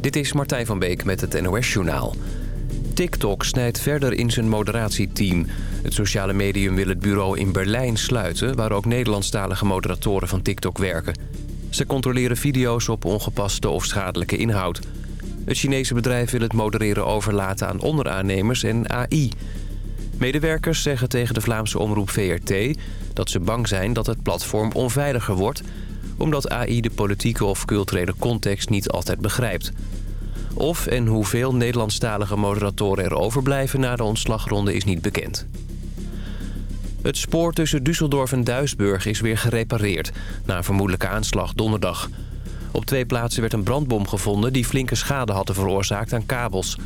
Dit is Martijn van Beek met het NOS-journaal. TikTok snijdt verder in zijn moderatieteam. Het sociale medium wil het bureau in Berlijn sluiten... waar ook Nederlandstalige moderatoren van TikTok werken. Ze controleren video's op ongepaste of schadelijke inhoud. Het Chinese bedrijf wil het modereren overlaten aan onderaannemers en AI. Medewerkers zeggen tegen de Vlaamse omroep VRT... dat ze bang zijn dat het platform onveiliger wordt... omdat AI de politieke of culturele context niet altijd begrijpt... Of en hoeveel Nederlandstalige moderatoren er overblijven na de ontslagronde is niet bekend. Het spoor tussen Düsseldorf en Duisburg is weer gerepareerd... na een vermoedelijke aanslag donderdag. Op twee plaatsen werd een brandbom gevonden... die flinke schade had veroorzaakt aan kabels.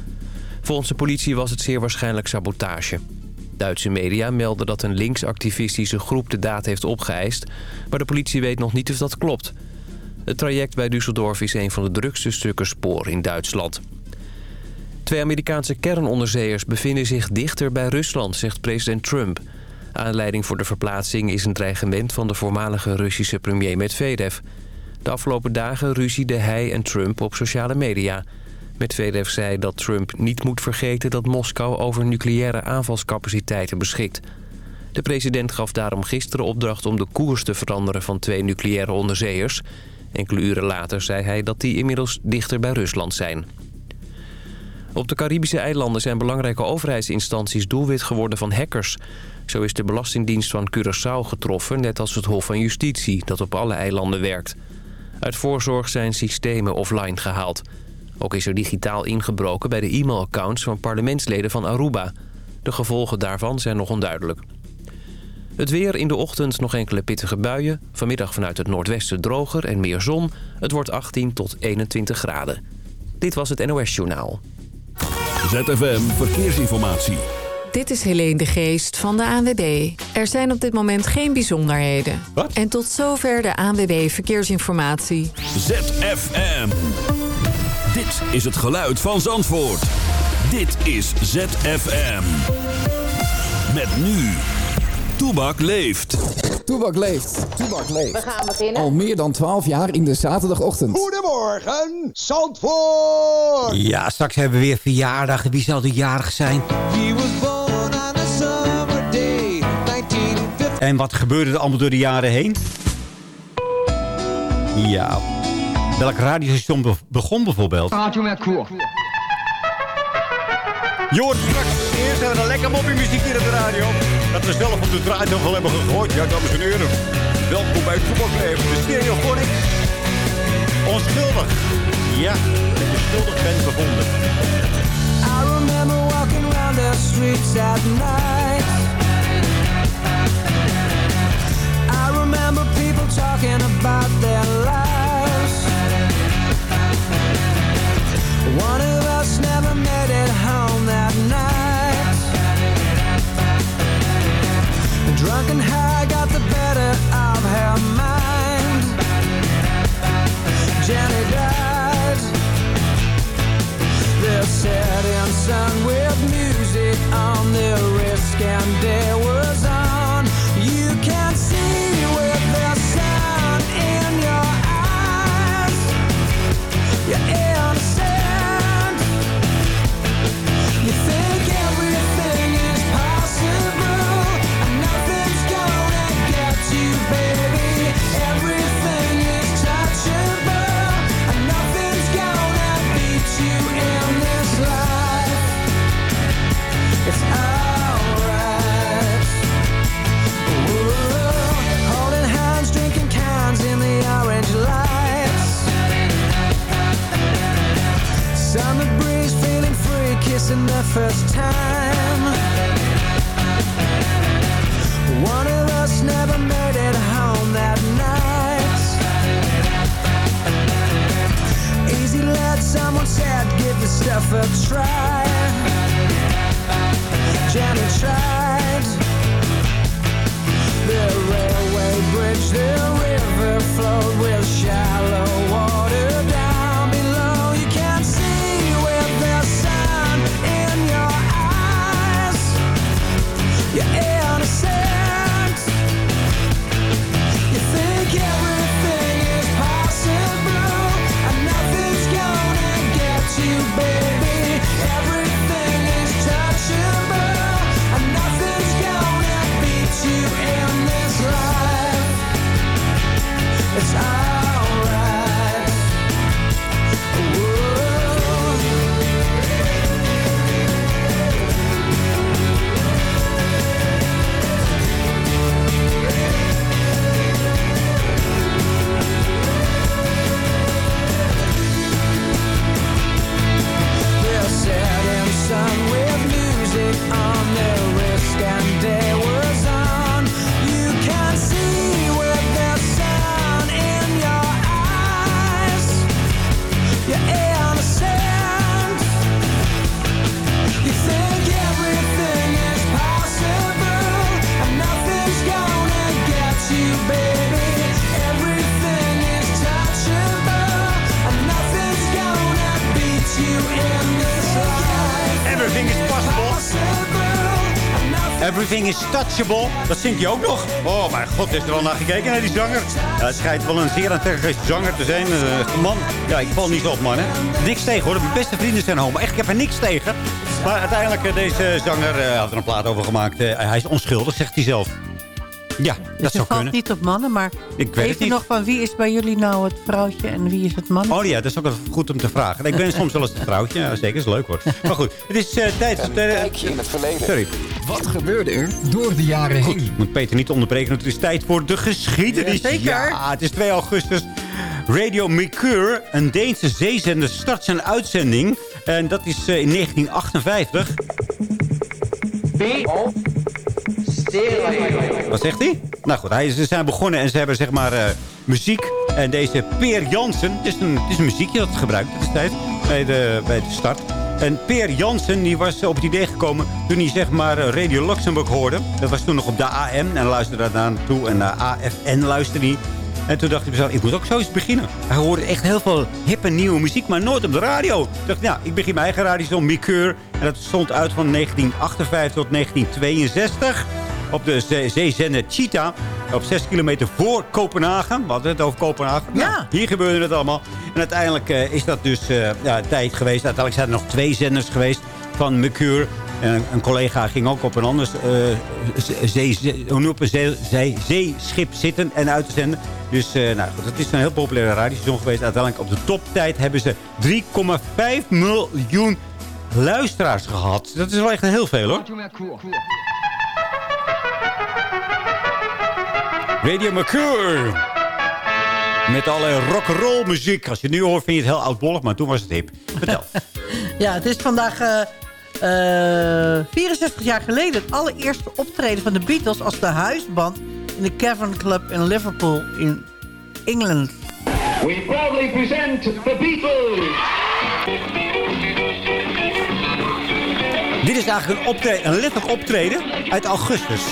Volgens de politie was het zeer waarschijnlijk sabotage. Duitse media melden dat een linksactivistische groep de daad heeft opgeëist... maar de politie weet nog niet of dat klopt... Het traject bij Düsseldorf is een van de drukste stukken spoor in Duitsland. Twee Amerikaanse kernonderzeeërs bevinden zich dichter bij Rusland, zegt president Trump. Aanleiding voor de verplaatsing is een dreigement van de voormalige Russische premier Medvedev. De afgelopen dagen ruzieden hij en Trump op sociale media. Medvedev zei dat Trump niet moet vergeten dat Moskou over nucleaire aanvalscapaciteiten beschikt. De president gaf daarom gisteren opdracht om de koers te veranderen van twee nucleaire onderzeeërs... Enkele uren later zei hij dat die inmiddels dichter bij Rusland zijn. Op de Caribische eilanden zijn belangrijke overheidsinstanties doelwit geworden van hackers. Zo is de Belastingdienst van Curaçao getroffen, net als het Hof van Justitie, dat op alle eilanden werkt. Uit voorzorg zijn systemen offline gehaald. Ook is er digitaal ingebroken bij de e-mailaccounts van parlementsleden van Aruba. De gevolgen daarvan zijn nog onduidelijk. Het weer in de ochtend nog enkele pittige buien. Vanmiddag vanuit het noordwesten droger en meer zon. Het wordt 18 tot 21 graden. Dit was het NOS Journaal. ZFM Verkeersinformatie. Dit is Helene de Geest van de ANWB. Er zijn op dit moment geen bijzonderheden. Wat? En tot zover de ANWB Verkeersinformatie. ZFM. Dit is het geluid van Zandvoort. Dit is ZFM. Met nu... Toebak leeft. Toebak leeft. Toebak leeft. We gaan beginnen. Al meer dan 12 jaar in de zaterdagochtend. Goedemorgen, Zandvoort! Ja, straks hebben we weer verjaardag. Wie zal de jarig zijn? En wat gebeurde er allemaal door de jaren heen? Ja. Welk radiostation be- begon bijvoorbeeld? Radio Mercure. Joort, straks eerst hebben we een lekker moppiemuziek hier op de radio. Dat we zelf op de draaitafel hebben gegooid. Ja, dames en heren. Welkom bij Voetballeven. De stereophonic. Onschuldig. Ja, dat je schuldig bent bevonden. I remember walking around the streets at night. I remember people talking about their lives. One of us never made it home that night. High got the better of her mind. Jenny died. Sun with music on the risk and day was on. Is touchable. Dat zingt hij ook nog. Oh, mijn god, is er wel naar gekeken naar die zanger? Ja, het schijnt wel een zeer aantrekkelijke zanger te zijn. Uh, man, ja, ik val niet op, man. Hè. Niks tegen, hoor. Mijn beste vrienden zijn homo. Echt, ik heb er niks tegen. Maar uiteindelijk, uh, deze zanger uh, had er een plaat over gemaakt. hij is onschuldig, zegt hij zelf. Ja, dus dat zou valt kunnen. niet op mannen, maar ik weet niet. nog van wie is bij jullie nou het vrouwtje en wie is het man? Oh ja, dat is ook goed om te vragen. Ik ben soms wel eens het vrouwtje. Ja, zeker, is leuk hoor. Maar goed, het is uh, tijd... Een kijkje in het verleden. Sorry. Wat gebeurde er door de jaren Goed, heen? ik moet Peter niet onderbreken. Het is tijd voor de geschiedenis. Ja, zeker. Ja, het is 2 augustus. Radio Mercure, een Deense zeezender, start zijn uitzending. En dat is uh, in 1958. Wat zegt hij? Nou goed, hij, ze zijn begonnen en ze hebben zeg maar uh, muziek. En deze Peer Jansen, het is een, het is een muziekje dat gebruikt destijds bij de, bij de start. En Peer Jansen die was op het idee gekomen toen hij zeg maar Radio Luxemburg hoorde. Dat was toen nog op de AM en luisterde daar naartoe. En naar AFN luisterde hij. En toen dacht hij mezelf, ik moet ook zoiets beginnen. Hij hoorde echt heel veel hippe nieuwe muziek, maar nooit op de radio. Toen dacht ik, nou, ik begin mijn eigen radiostation, Mikeur. En dat stond uit van 1958 tot 1962 op de zee zeezender Cheetah. Op 6 kilometer voor Kopenhagen. We hadden het over Kopenhagen. Ja. Nou, hier gebeurde het allemaal. En uiteindelijk uh, is dat dus uh, ja, tijd geweest. Uiteindelijk zijn er nog twee zenders geweest van Mercure. En een collega ging ook op een ander uh, zee, zee, zee, zee, zeeschip zitten en uit te zenden. Dus uh, nou, goed, het is een heel populaire radiostation geweest. Uiteindelijk op de toptijd hebben ze 3,5 miljoen luisteraars gehad. Dat is wel echt heel veel hoor. Radio Mercure. Met alle rock'n'roll muziek. Als je het nu hoort vind je het heel oudbollig, maar toen was het hip. Vertel. ja, het is vandaag uh, uh, 64 jaar geleden... het allereerste optreden van de Beatles als de huisband... in de Cavern Club in Liverpool in Engeland. We proudly present the Beatles. Dit is eigenlijk een, optreden, een letterlijk optreden uit augustus.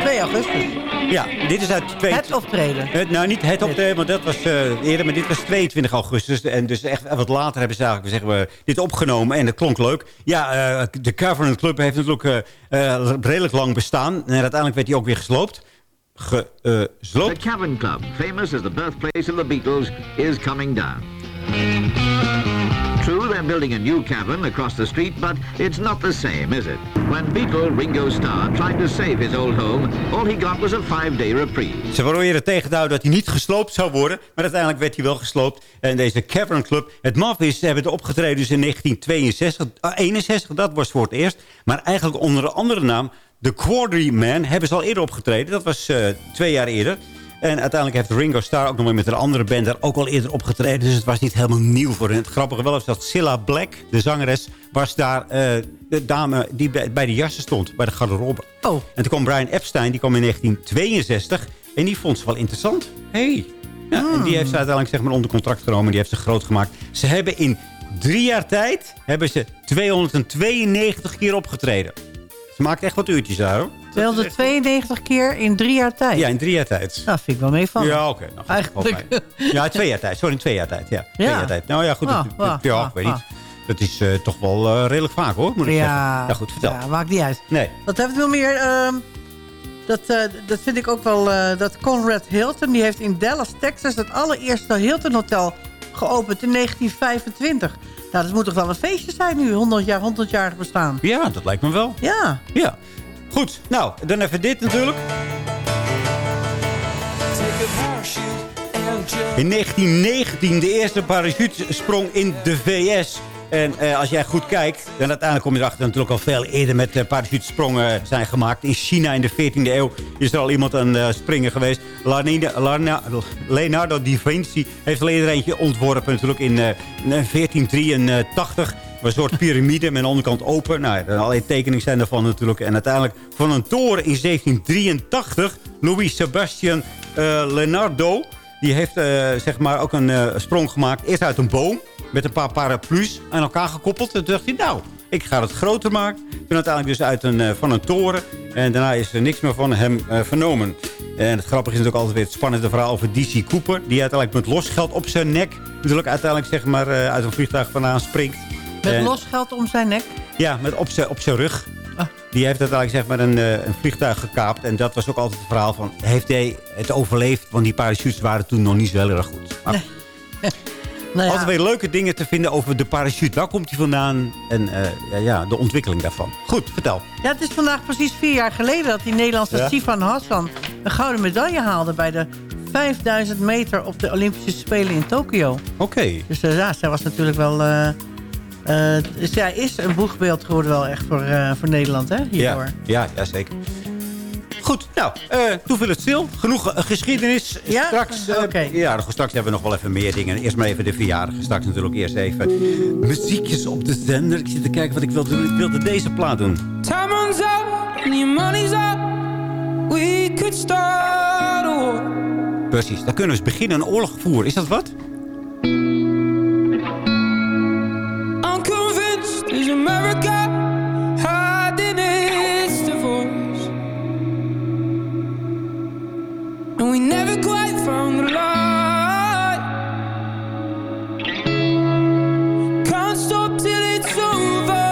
2 augustus. Ja, dit is uit... Twee... Het optreden. Het, nou, niet het optreden, want dat was uh, eerder. Maar dit was 22 augustus. En dus echt wat later hebben ze eigenlijk zeggen we, dit opgenomen. En dat klonk leuk. Ja, uh, de Covenant Club heeft natuurlijk uh, redelijk lang bestaan. En uiteindelijk werd hij ook weer gesloopt. Gesloopt. The Cavern Club, famous as the birthplace of the Beatles, is coming down. They're building a new cavern across the street, but it's not the same, is it? When Beatle Ringo Starr tried to save his old home, all he got was a five-day reprieve. Ze proberen tegen te dat hij niet gesloopt zou worden, maar uiteindelijk werd hij wel gesloopt. En deze Cavern Club, het maf is, hebben het opgetreden dus in 1962, uh, 61, dat was voor het eerst. Maar eigenlijk onder een andere naam, The Quarrymen, hebben ze al eerder opgetreden. Dat was uh, twee jaar eerder. En uiteindelijk heeft Ringo Starr ook nog maar met een andere band daar ook al eerder opgetreden. Dus het was niet helemaal nieuw voor hen. Het grappige wel is dat Cilla Black, de zangeres, was daar uh, de dame die bij, bij de jassen stond. Bij de garderobe. Oh. En toen kwam Brian Epstein, die kwam in 1962. En die vond ze wel interessant. hey. ja. En die heeft ze uiteindelijk zeg maar, onder contract genomen. Die heeft ze groot gemaakt. Ze hebben in drie jaar tijd hebben ze 292 keer opgetreden. Ze maakt echt wat uurtjes daar hoor. 292 keer in drie jaar tijd. Ja, in drie jaar tijd. Nou, vind ik wel meevallen. Ja, oké. Okay. Nou, Eigenlijk. Ja, twee jaar tijd. Sorry, in twee jaar tijd. Ja, twee Ja. jaar tijd. Nou ja, goed. Ah, dat- ah, ja, ah, ik weet niet. Dat is eh, toch wel eh, redelijk vaak hoor, moet ik zeggen. Ja, Ja, goed, vertel. Ja, maakt niet uit. Nee. Wat hebben we nog meer? Ehm, dat, eh, dat vind ik ook wel... dat Conrad Hilton, die heeft in Dallas, Texas... het allereerste Hilton Hotel geopend in 1925. Nou, dat moet toch wel een feestje zijn nu, 100 jaar, 100 jaar bestaan. Ja, dat lijkt me wel. Ja. Ja. Goed, nou, dan even dit natuurlijk. In 1919 de eerste parachutesprong in de VS. En eh, als jij goed kijkt, dan uiteindelijk kom je erachter... natuurlijk al veel eerder met uh, parachutesprongen zijn gemaakt. In China in de 14e eeuw is er al iemand aan uh, springen geweest. Leonardo da Vinci heeft al eerder eentje ontworpen. Natuurlijk in, uh, in 1483 een soort piramide met de onderkant open. Nou, allerlei tekeningen zijn ervan natuurlijk. En uiteindelijk van een toren in 1783... Louis Sebastian uh, Leonardo... die heeft uh, zeg maar ook een uh, sprong gemaakt. Eerst uit een boom met een paar paraplu's aan elkaar gekoppeld. En toen dacht hij, nou, ik ga het groter maken. Toen uiteindelijk dus uit een, van een toren. En daarna is er niks meer van hem vernomen. En het grappige is natuurlijk altijd weer het spannende verhaal over DC Cooper. Die uiteindelijk met losgeld op zijn nek... natuurlijk uiteindelijk zeg maar uit een vliegtuig vandaan springt. Met en, losgeld om zijn nek? Ja, met op zijn op zijn rug. Ah. Die heeft uiteindelijk zeg maar een, eh, een vliegtuig gekaapt. En dat was ook altijd het verhaal van... heeft hij het overleefd? Want die parachutes waren toen nog niet zo heel erg goed. Maar Nou ja, Altijd weer leuke dingen te vinden over de parachute. Waar komt die vandaan? En eh, ja, ja, de ontwikkeling daarvan. Goed, vertel. ja, het is vandaag precies vier jaar geleden... dat die Nederlandse Ja. Sifan Hassan een gouden medaille haalde... bij de 5000 meter op de Olympische Spelen in Tokio. Oké. Dus eh, ja, zij was natuurlijk wel... eh, eh, zij is een boegbeeld geworden wel echt voor, eh, voor Nederland, hè? Hierdoor. Ja, ja, ja, zeker. Goed, nou, eh toen viel het stil. Genoeg geschiedenis. Ja? Straks, eh, Oké. ja, nog- straks hebben we nog wel even meer dingen. Eerst maar even de verjaardag. Straks natuurlijk eerst even muziekjes op de zender. Ik zit te kijken wat ik wilde doen. Ik wilde deze plaat doen. Time runs out and your money's up. We could start a war. Precies, daar kunnen we eens beginnen een oorlog voeren. Is dat wat? There's America hiding its divorce. And we never quite found the light. Can't stop till it's over.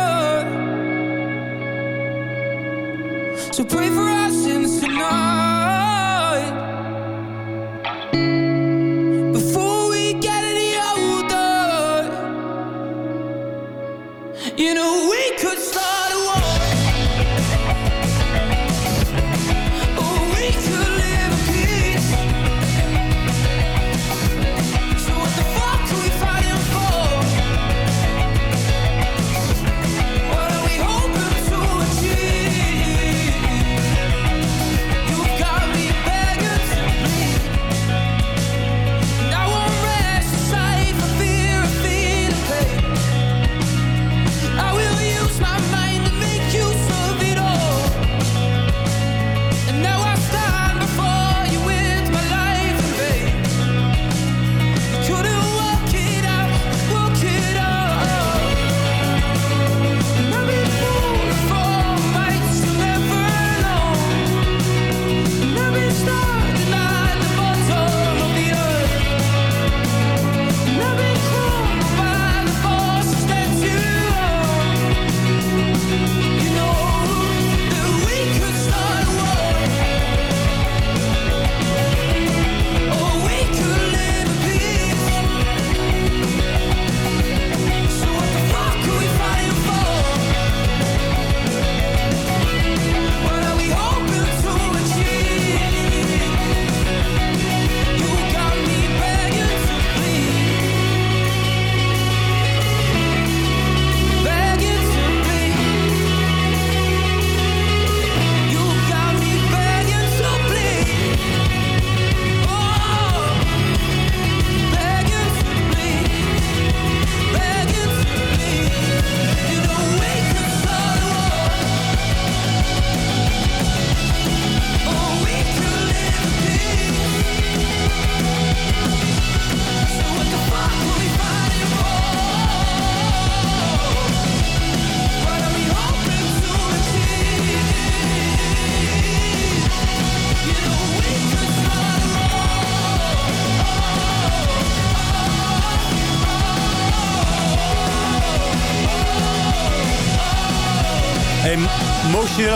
So pray for our sins tonight.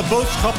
Boodschap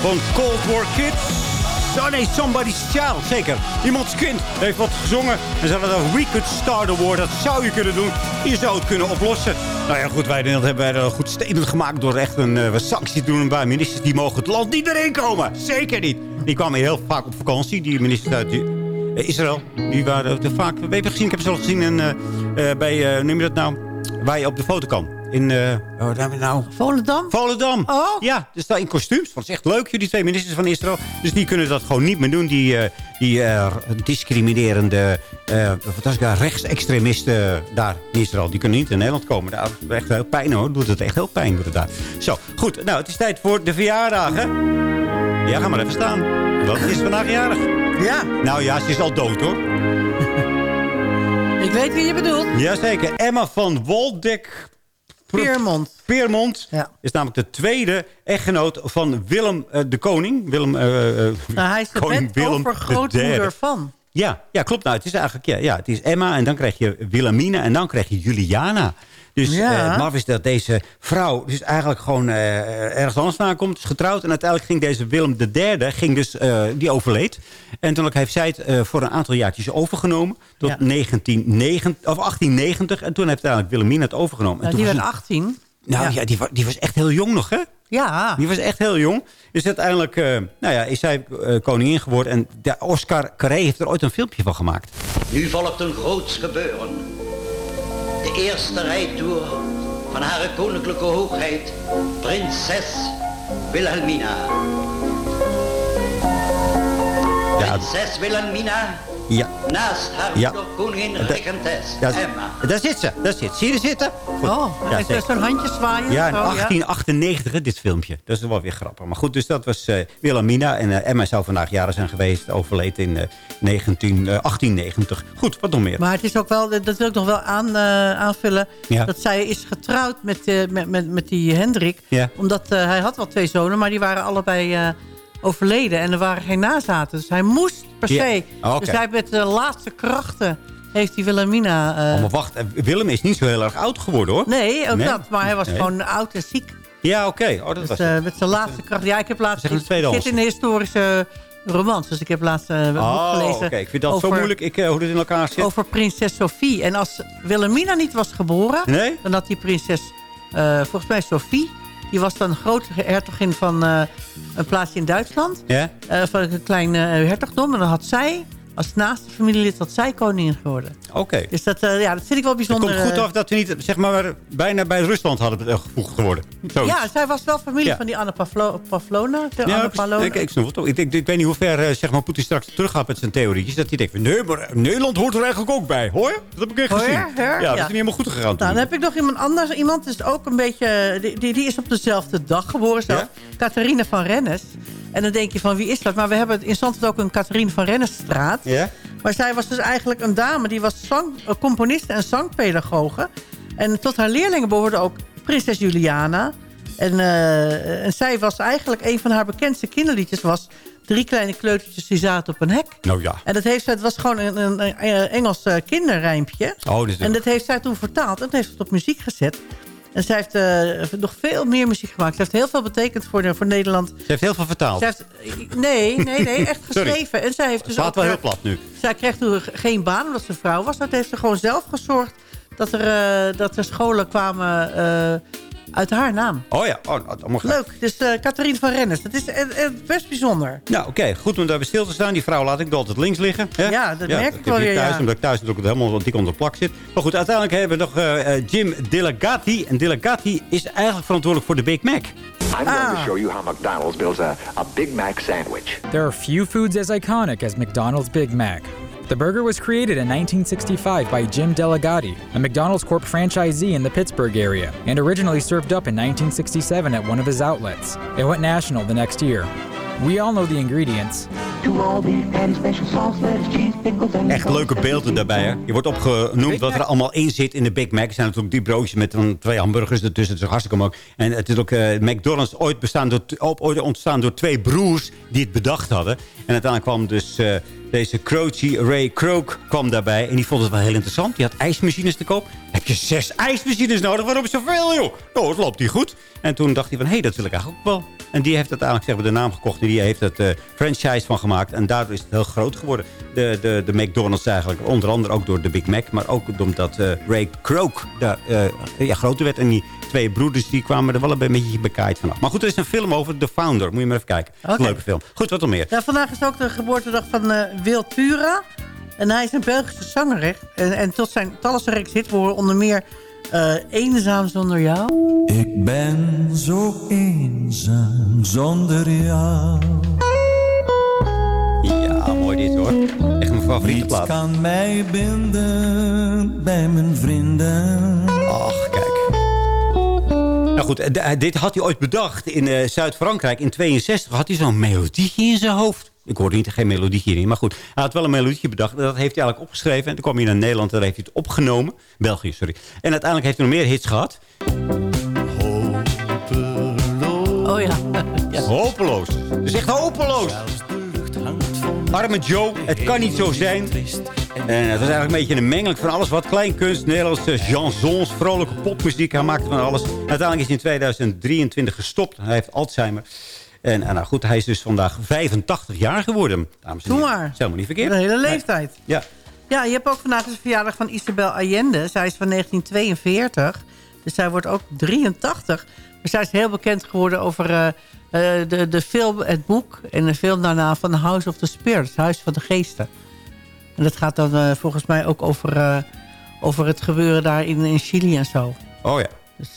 van Cold War Kids. Oh nee, Somebody's Child, zeker. Iemands kind heeft wat gezongen. En ze hadden dat We Could Start a War. Dat zou je kunnen doen. Je zou het kunnen oplossen. Nou ja, goed, wij in Nederland hebben goed statement gemaakt... door echt een uh, sanctie te doen bij ministers. Die mogen het land niet erin komen. Zeker niet. Die kwamen heel vaak op vakantie. Die ministers uit eh, Israël. Die waren te vaak... We hebben gezien, ik heb ze al gezien in, eh, eh, bij... eh noem je dat nou? Waar je op de foto kan. In, eh oh, we nou? Volendam? Volendam. Oh. Ja, dus daar in kostuums. Dat is echt leuk, die twee ministers van Israël. Dus die kunnen dat gewoon niet meer doen. Die, eh, die eh, discriminerende wat was het, rechtsextremisten daar in Israël. Die kunnen niet in Nederland komen. Daar doet echt heel pijn hoor. Doet het echt heel pijn. Doet het daar. Zo, goed. Nou, het is tijd voor de verjaardagen. Ja, ga maar even staan. Wat is vandaag jarig? Ja, Nou ja, ze is al dood hoor. ik weet wie je bedoelt. Jazeker. Emma van Woldek Peermond. Peermond Ja. is namelijk de tweede echtgenoot van Willem eh, de Koning. Willem, eh, eh, Nou, hij is de koning Willem overgrootmoeder III. van. Ja, ja, klopt. Nou, het is eigenlijk ja, ja, het is Emma en dan krijg je Wilhelmina en dan krijg je Juliana. Dus Ja. eh, het maf is dat deze vrouw dus eigenlijk gewoon eh, ergens anders vandaan komt, is getrouwd. En uiteindelijk ging deze Willem III, ging dus, eh, die overleed. En toen heeft zij het eh, voor een aantal jaartjes overgenomen. Tot Ja. 1990, of 1890. En toen heeft uiteindelijk Wilhelmina het overgenomen. En Nou, toen die was werd het- 18. Nou ja, die, wa- die was echt heel jong nog, hè? Ja. Die was echt heel jong. Dus uiteindelijk eh, nou ja, is zij koningin geworden. En de Oscar Carré heeft er ooit een filmpje van gemaakt. Nu volgt een groots gebeuren. De eerste rijtour van Hare Koninklijke Hoogheid, Prinses Wilhelmina. Prinses Wilhelmina, Ja. naast haar Ja. koningin Da- regentes Daar, Emma. daar zit ze. Daar zit. Zie je er zitten? Goed. Oh, Ja, zeker. zo'n handje zwaaien. Ja, in zo, 1898, hè, dit filmpje. Dat is wel weer grappig. Maar goed, dus dat was eh, Wilhelmina. En eh, Emma zou vandaag jaren zijn geweest. Overleed in eh, 19, eh, 1890. Goed, wat nog meer? Maar het is ook wel, dat wil ik nog wel aan, eh, aanvullen. Ja. Dat zij is getrouwd met, eh, met, met, met die Hendrik. Ja. Omdat eh, hij had wel twee zonen, maar die waren allebei eh, overleden. En er waren geen nazaten. Dus hij moest per se. Oké. Dus hij met de laatste krachten heeft die Wilhelmina... eh, Oh, maar wacht, eh, Willem is niet zo heel erg oud geworden, hoor. nee, ook Nee? dat. Maar hij was Nee. gewoon oud en ziek. Ja, oké. Oh, dat Dus was met zijn laatste kracht. Ja, ik heb laatst... Ik zit in de historische romans. Dus ik heb laatst een boek Oh, gelezen. oké. Ik vind dat zo moeilijk, ik, hoe dit in elkaar zit. over prinses Sophie. En als Wilhelmina niet was geboren... Nee? dan had die prinses, volgens mij Sophie... die was dan grote hertogin van een plaatsje in Duitsland. Ja? eh, van een klein eh, hertogdom. En dan had zij, als naaste familielid... had zij koningin geworden. Oké. Dus dat, eh, ja, dat vind ik wel Het bijzonder. komt goed eh, af dat we niet zeg maar, bijna bij Rusland hadden eh, gevoegd geworden. Zoiets. ja, zij was wel familie Ja. van die Anne Pavlo Pavlona. De Ja. Pavlona. ik, ik, het ik, ik, ik weet niet hoe ver zeg maar, Poetin straks terug gaat met zijn theorietjes. Dat hij denkt, nee, maar Nederland hoort er eigenlijk ook bij. Hoor? Dat heb ik echt gezien. hoor, ja, dat ja. is niet helemaal goed gegaan Nou, dan heb ik nog iemand anders. Iemand is ook een beetje... Die, die, die is op dezelfde dag geboren zelf. Catharine van Rennes. En dan denk je van, wie is dat? Maar we hebben in Zandvoort ook een Catharine van Rennesstraat. Ja? Maar zij was dus eigenlijk een dame. Die was zang, eh, componiste en zangpedagoge. En tot haar leerlingen behoorde ook prinses Juliana. En, eh, en zij was eigenlijk... Een van haar bekendste kinderliedjes was... Drie kleine kleutertjes die zaten op een hek. Nou ja. En dat heeft zij, het was gewoon een, een, een Engels eh, kinderrijmpje. Oh, En dat heeft zij toen vertaald en dat heeft het op muziek gezet. En zij heeft eh, nog veel meer muziek gemaakt. Ze heeft heel veel betekend voor, de, voor Nederland. Ze heeft heel veel vertaald. Heeft, nee, nee, nee, echt geschreven. En zij heeft dus ook, wel eh, heel plat nu. Zij kreeg toen geen baan omdat ze vrouw was. Dat heeft ze gewoon zelf gezorgd dat er, eh, dat er scholen kwamen uit haar naam. Oh ja, oh, nou, goed. Leuk. Dus eh Catharine van Rennes. Dat is eh, eh, best bijzonder. Nou, oké. Goed om daar bij stil te staan. Die vrouw laat ik altijd links liggen. Hè? Ja, dat merk ik heb wel weer, Thuis, ja. Omdat ik thuis natuurlijk helemaal dik onder de plak zit. Maar goed, uiteindelijk hebben we nog Jim Delegati. En Delegati is eigenlijk verantwoordelijk voor de Big Mac. I'm going to show you how McDonald's builds a, a Big Mac sandwich. There are few foods as iconic as McDonald's Big Mac. The burger was created in 1965 by Jim Delegati, a McDonald's Corp franchisee in the Pittsburgh area, and originally served up in 1967 at one of his outlets. It went national the next year. We all know the ingredients. Echt leuke beelden daarbij. Hè? Je wordt opgenoemd wat er allemaal in zit in de Big Mac. Er zijn natuurlijk die broodjes met dan twee hamburgers ertussen. Dat is hartstikke mooi. En het is ook eh, McDonald's ooit, bestaan door, ooit ontstaan door twee broers die het bedacht hadden. En uiteindelijk kwam dus eh, deze Croce Ray Krook kwam daarbij. En die vond het wel heel interessant. Die had ijsmachines te koop. Heb je zes ijsmachines nodig? Waarom zoveel, joh? Nou, het loopt niet goed. En toen dacht hij van, hé, hey, dat wil ik eigenlijk ook wel. En die heeft uiteindelijk zeg maar, de naam gekocht. En die heeft het eh, franchise van gemaakt. En daardoor is het heel groot geworden. De, de, de McDonald's eigenlijk. Onder andere ook door de Big Mac. Maar ook omdat eh, Ray Krook daar, eh, ja, groter werd. En die twee broeders die kwamen er wel een beetje bekaaid vanaf. Maar goed, er is een film over The Founder. Moet je maar even kijken. Een leuke film. Goed, wat nog meer? Ja, vandaag is ook de geboortedag van Wil Tura. En hij is een Belgische zanger. En, en tot zijn talloze reeks hit behoren onder meer eh, Eenzaam zonder jou. Ik ben zo eenzaam zonder jou. Ja, mooi dit hoor. Echt mijn favoriete Niets plaat. kan mij binden bij mijn vrienden. Ach, kijk. Nou goed, eh, d- dit had hij ooit bedacht in eh, Zuid-Frankrijk. In 62 had hij zo'n melodietje in zijn hoofd. Ik hoorde niet, geen melodietje in, maar goed. Hij had wel een melodietje bedacht. Dat heeft hij eigenlijk opgeschreven. En toen kwam hij naar Nederland en daar heeft hij het opgenomen. België, sorry. En uiteindelijk heeft hij nog meer hits gehad. Oh ja. Hopeloos. Het is echt hopeloos. Arme Joe, het kan niet zo zijn. En het was eigenlijk een beetje een mengeling van alles wat. Kleinkunst, Nederlandse chansons, vrolijke popmuziek. Hij maakte van alles. Uiteindelijk is hij in 2023 gestopt. Hij heeft Alzheimer. En, en nou goed, hij is dus vandaag 85 jaar geworden. Dames en Doe heren. maar. Dat is helemaal niet verkeerd. Een hele Nee. leeftijd. Ja. Ja, je hebt ook vandaag de verjaardag van Isabel Allende. Zij is van 1942. Dus zij wordt ook 83. Maar zij is heel bekend geworden over eh, eh, de, de film, het boek... en de film daarna van House of the Spirits, Huis van de Geesten. En dat gaat dan eh, volgens mij ook over, over het gebeuren daar in, in Chili en zo. Oh ja. Dus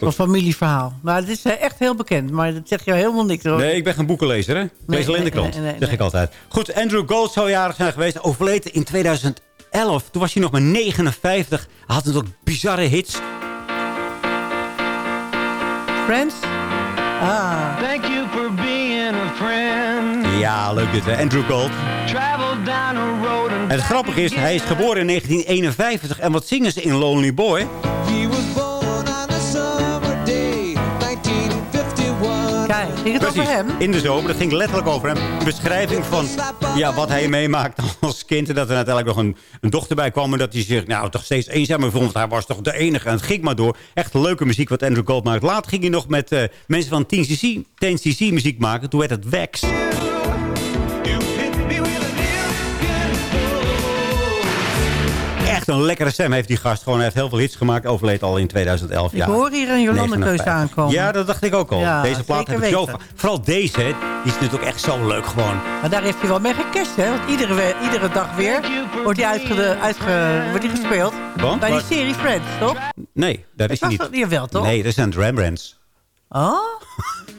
een familieverhaal. Maar het is eh, echt heel bekend. Maar dat zeg je helemaal niks hoor. Nee, ik ben geen boekenlezer, hè? Ik lees alleen de krant, nee, nee, zeg nee. ik altijd. Goed, Andrew Gold zou jarig zijn geweest. Overleden in 2011. Toen was hij nog maar 59. Hij had natuurlijk bizarre hits. Friends? Ah. Thank you for being a friend. Ja, leuk dit, hè? Andrew Gold. Travel down a road and En het grappige is, hij is geboren in 1951. En wat zingen ze in Lonely Boy? He was ging het over hem? in de zomer. Dat ging letterlijk over hem. Een beschrijving van ja, wat hij meemaakte als kind. En dat er uiteindelijk nog een, een dochter bij kwam. En dat hij zich nou, toch steeds eenzamer vond. Want hij was toch de enige. En het ging maar door. Echt leuke muziek wat Andrew Gold maakt. Later ging hij nog met eh, mensen van 10cc, 10cc muziek maken. Toen werd het Wax. Een lekkere stem heeft die gast. Gewoon, hij heeft heel veel hits gemaakt. Overleed al in 2011. Ik ja. hoor hier een Jolande-keuze 59. aankomen. Ja, dat dacht ik ook al. Ja, deze plaat heb ik zo. Vooral deze, die is natuurlijk echt zo leuk gewoon. Maar daar heeft hij wel mee gecashed, hè? Want iedere, iedere dag weer wordt hij uitge, uitge, wordt hij gespeeld. Want? Bij die serie Friends, toch? Nee, dat is hij was niet. toch- jawel, toch? Nee, dat zijn Rembrandts. Oh?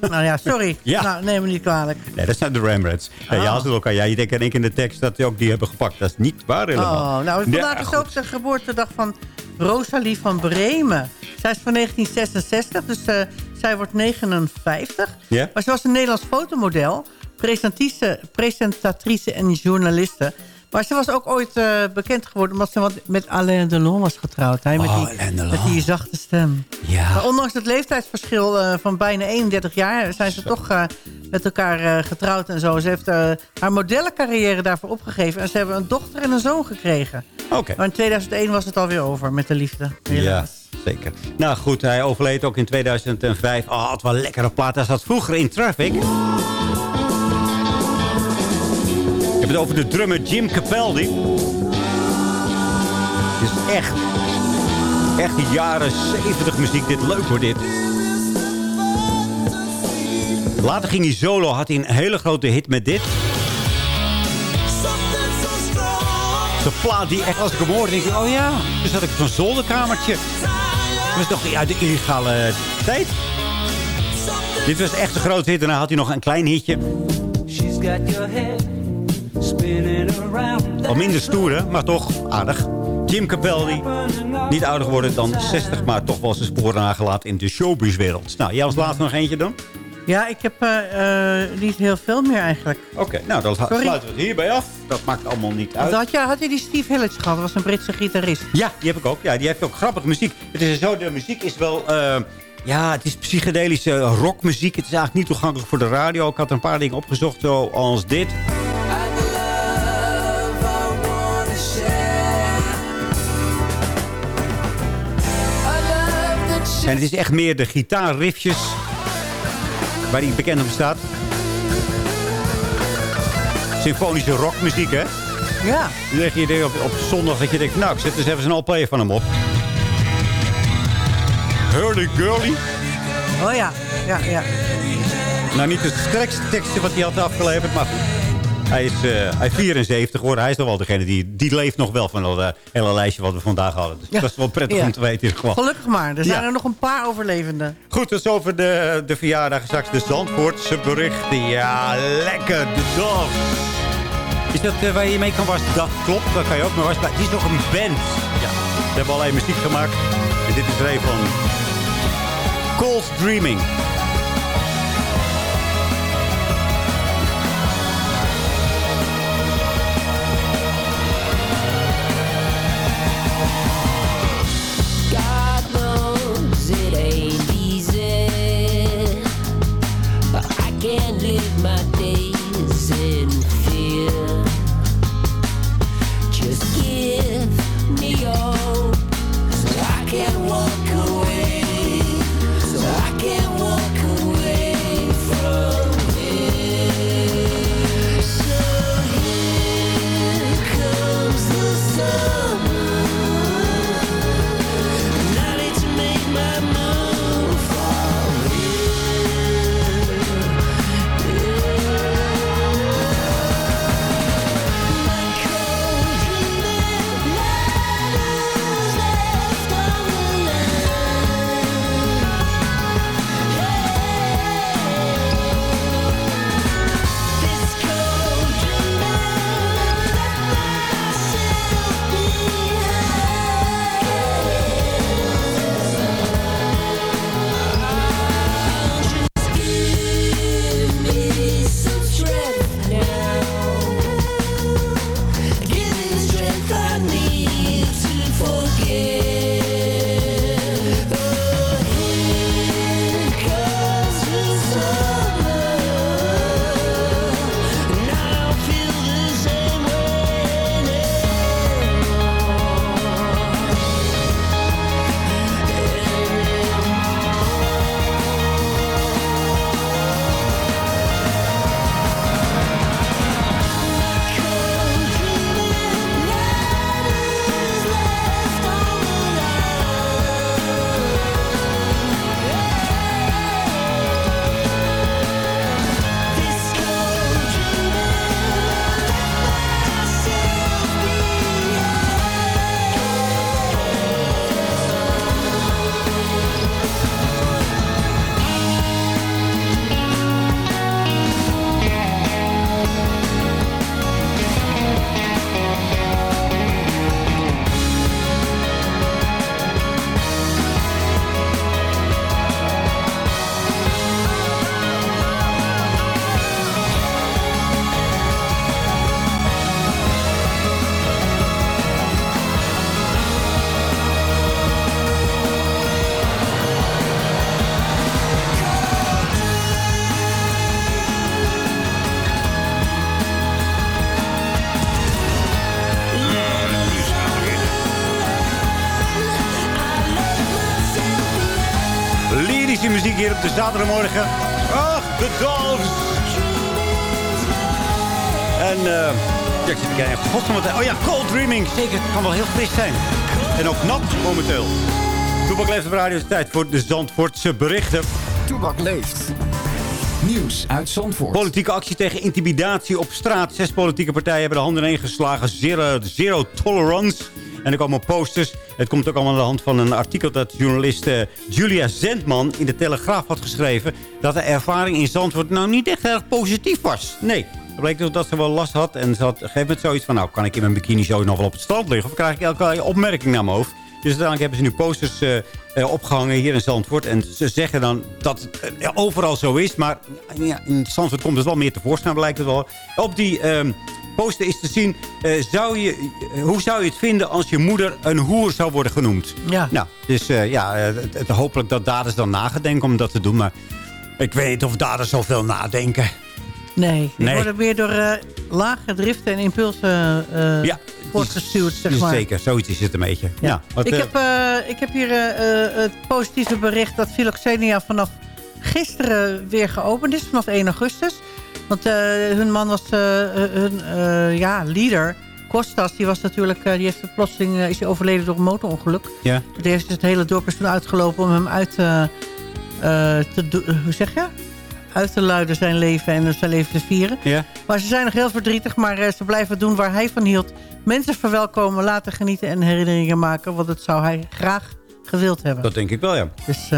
nou ja, sorry. Ja. Nou, neem me niet kwalijk. Nee, dat zijn de Rembrandts. Ja, Oh. ja, als het elkaar. Ja, je denkt in één keer in de tekst dat die ook die hebben gepakt. Dat is niet waar helemaal. Oh, nou, vandaag Ja, is ook de geboortedag van Rosalie van Bremen. Zij is van 1966, dus eh, zij wordt 59. Ja? Maar ze was een Nederlands fotomodel, presentatrice, presentatrice en journaliste. Maar ze was ook ooit eh, bekend geworden omdat ze wat met Alain Delon was getrouwd. Hij met, Oh, die, met die zachte stem. Ja. Maar ondanks het leeftijdsverschil eh, van bijna 31 jaar... zijn ze toch eh, met elkaar getrouwd en zo. Ze heeft haar modellencarrière daarvoor opgegeven. En ze hebben een dochter en een zoon gekregen. Oké. Maar in 2001 was het alweer over met de liefde. Ja, zeker. Nou goed, hij overleed ook in 2005. Oh, het was een lekkere plaat. Hij zat vroeger in Traffic. Het over de drummer Jim Capaldi. Het is echt, echt jaren 70 muziek. Dit leuk hoor, dit. Later ging hij solo, had hij een hele grote hit met dit. Zo'n plaat die echt, als ik hem hoor, denk ik, oh ja. Dus had ik zo'n zolderkamertje. Dat was toch uit de illegale tijd. Dit was echt een grote hit. Daarna had hij nog een klein hitje. Wat minder stoer, hè, maar toch aardig. Jim Capaldi. Niet ouder geworden dan 60, maar toch wel zijn sporen nagelaten in de showbizwereld. Nou, jij als laatste nog eentje dan? Ja, ik heb eh, eh, niet heel veel meer eigenlijk. Oké, nou dan Sorry. sluiten we het hierbij af. Dat maakt allemaal niet uit. Had je, had je die Steve Hillage gehad? Dat was een Britse gitarist. Ja, die heb ik ook. Ja, die heeft ook grappige muziek. Het is zo, de muziek is wel... eh, ja, het is psychedelische rockmuziek. Het is eigenlijk niet toegankelijk voor de radio. Ik had een paar dingen opgezocht, zoals dit. En het is echt meer de gitaarriffjes waar hij bekend om staat. Symfonische rockmuziek, hè? Ja. Dan leg je idee op, op zondag dat je denkt... nou, ik zet eens even een LP van hem op. Hurly Gurly. Oh ja, ja, ja. Nou, niet het sterkste tekstje wat hij had afgeleverd, maar goed. Hij is, eh, hij is 74 geworden. Hij is nog wel degene die, die leeft nog wel van dat eh, hele lijstje wat we vandaag hadden. Dus Ja. dat is wel prettig Ja. om te weten in geval. Gelukkig maar. Er zijn Ja. er nog een paar overlevenden. Goed, dus over de, de verjaardag straks de Zandvoortse berichten. Ja, lekker, de dag. Is dat eh, waar je mee kan wassen? Dat klopt, dat kan je ook mee wassen. Het is nog een band. Ja, ze hebben alleen muziek gemaakt. En dit is er een van Cold Dreaming. can't walk away. Op de zaterdagmorgen. Ach, de Dolphs. En eh ja, ik zit te kijken. Oh ja, Cold Dreaming. Zeker, het kan wel heel fris zijn. En ook nat momenteel. Toepak leeft op radio. Tijd voor de Zandvoortse berichten. Toebak leeft. Nieuws uit Zandvoort. Politieke actie tegen intimidatie op straat. Zes politieke partijen hebben de handen ineen geslagen. Zero, zero tolerance. En er komen posters. Het komt ook allemaal aan de hand van een artikel dat journalist eh, Julia Zendman in de Telegraaf had geschreven. Dat de ervaring in Zandvoort nou niet echt erg positief was. Nee. Het bleek dus dat ze wel last had. En ze had op een gegeven moment zoiets van... Nou, kan ik in mijn bikini zo nog wel op het strand liggen? Of krijg ik elke opmerking naar mijn hoofd? Dus uiteindelijk hebben ze nu posters eh, eh, opgehangen hier in Zandvoort. En ze zeggen dan dat het overal zo is. Maar ja, in Zandvoort komt het wel meer tevoorschijn, blijkt het wel. Op die ehm, poster is te zien... eh, zou je, eh, hoe zou je het vinden als je moeder een hoer zou worden genoemd? Ja. Nou, dus eh, ja, het, het- hopelijk dat daders dan nagedenken om dat te doen. Maar ik weet niet of daders zoveel nadenken. Nee, die Nee. worden weer door lage driften en impulsen eh Ja, voortgestuurd, zeg maar. Zeker, zoiets is het een beetje. Ja. wat, ik, heb, ik heb hier het positieve bericht dat Philoxenia vanaf gisteren weer geopend is. Vanaf 1 augustus. Want eh, hun man was eh, eh, hun ja, leader. Kostas, die was natuurlijk, die heeft plotseling is hij overleden door een motorongeluk. ja. Die heeft dus het hele dorp is toen uitgelopen om hem uit te, eh, te hoe zeg je? Uit te luiden zijn leven en zijn leven te vieren. Ja. Maar ze zijn nog heel verdrietig, maar ze blijven doen waar hij van hield. Mensen verwelkomen, laten genieten en herinneringen maken. Want dat zou hij graag gewild hebben. Dat denk ik wel, ja. Dus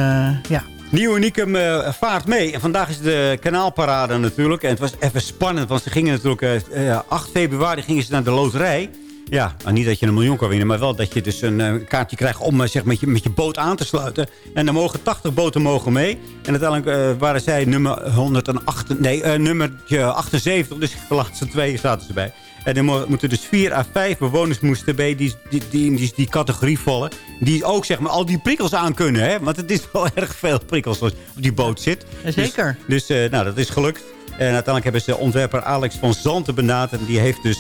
ja. Nieuw Unicum eh, vaart mee. En vandaag is de kanaalparade natuurlijk. En het was even spannend, want ze gingen natuurlijk... eh, eh, 8 februari gingen ze naar de loterij. Ja, nou, niet dat je een miljoen kan winnen... maar wel dat je dus een eh, kaartje krijgt om eh, zeg, met, je, met je boot aan te sluiten. En dan mogen 80 boten mogen mee. En uiteindelijk eh, waren zij nummer, 108, nee, eh, nummer 78. Dus de laatste twee zaten ze bij. En er mo- moeten dus vier à vijf bewoners moesten bij die, die, die, in die, die categorie vallen. Die ook zeg maar al die prikkels aan kunnen. Hè? Want het is wel erg veel prikkels als op die boot zit. Zeker. Dus, dus eh, nou, dat is gelukt. En uiteindelijk hebben ze ontwerper Alex van Zanten benaderd. En die heeft dus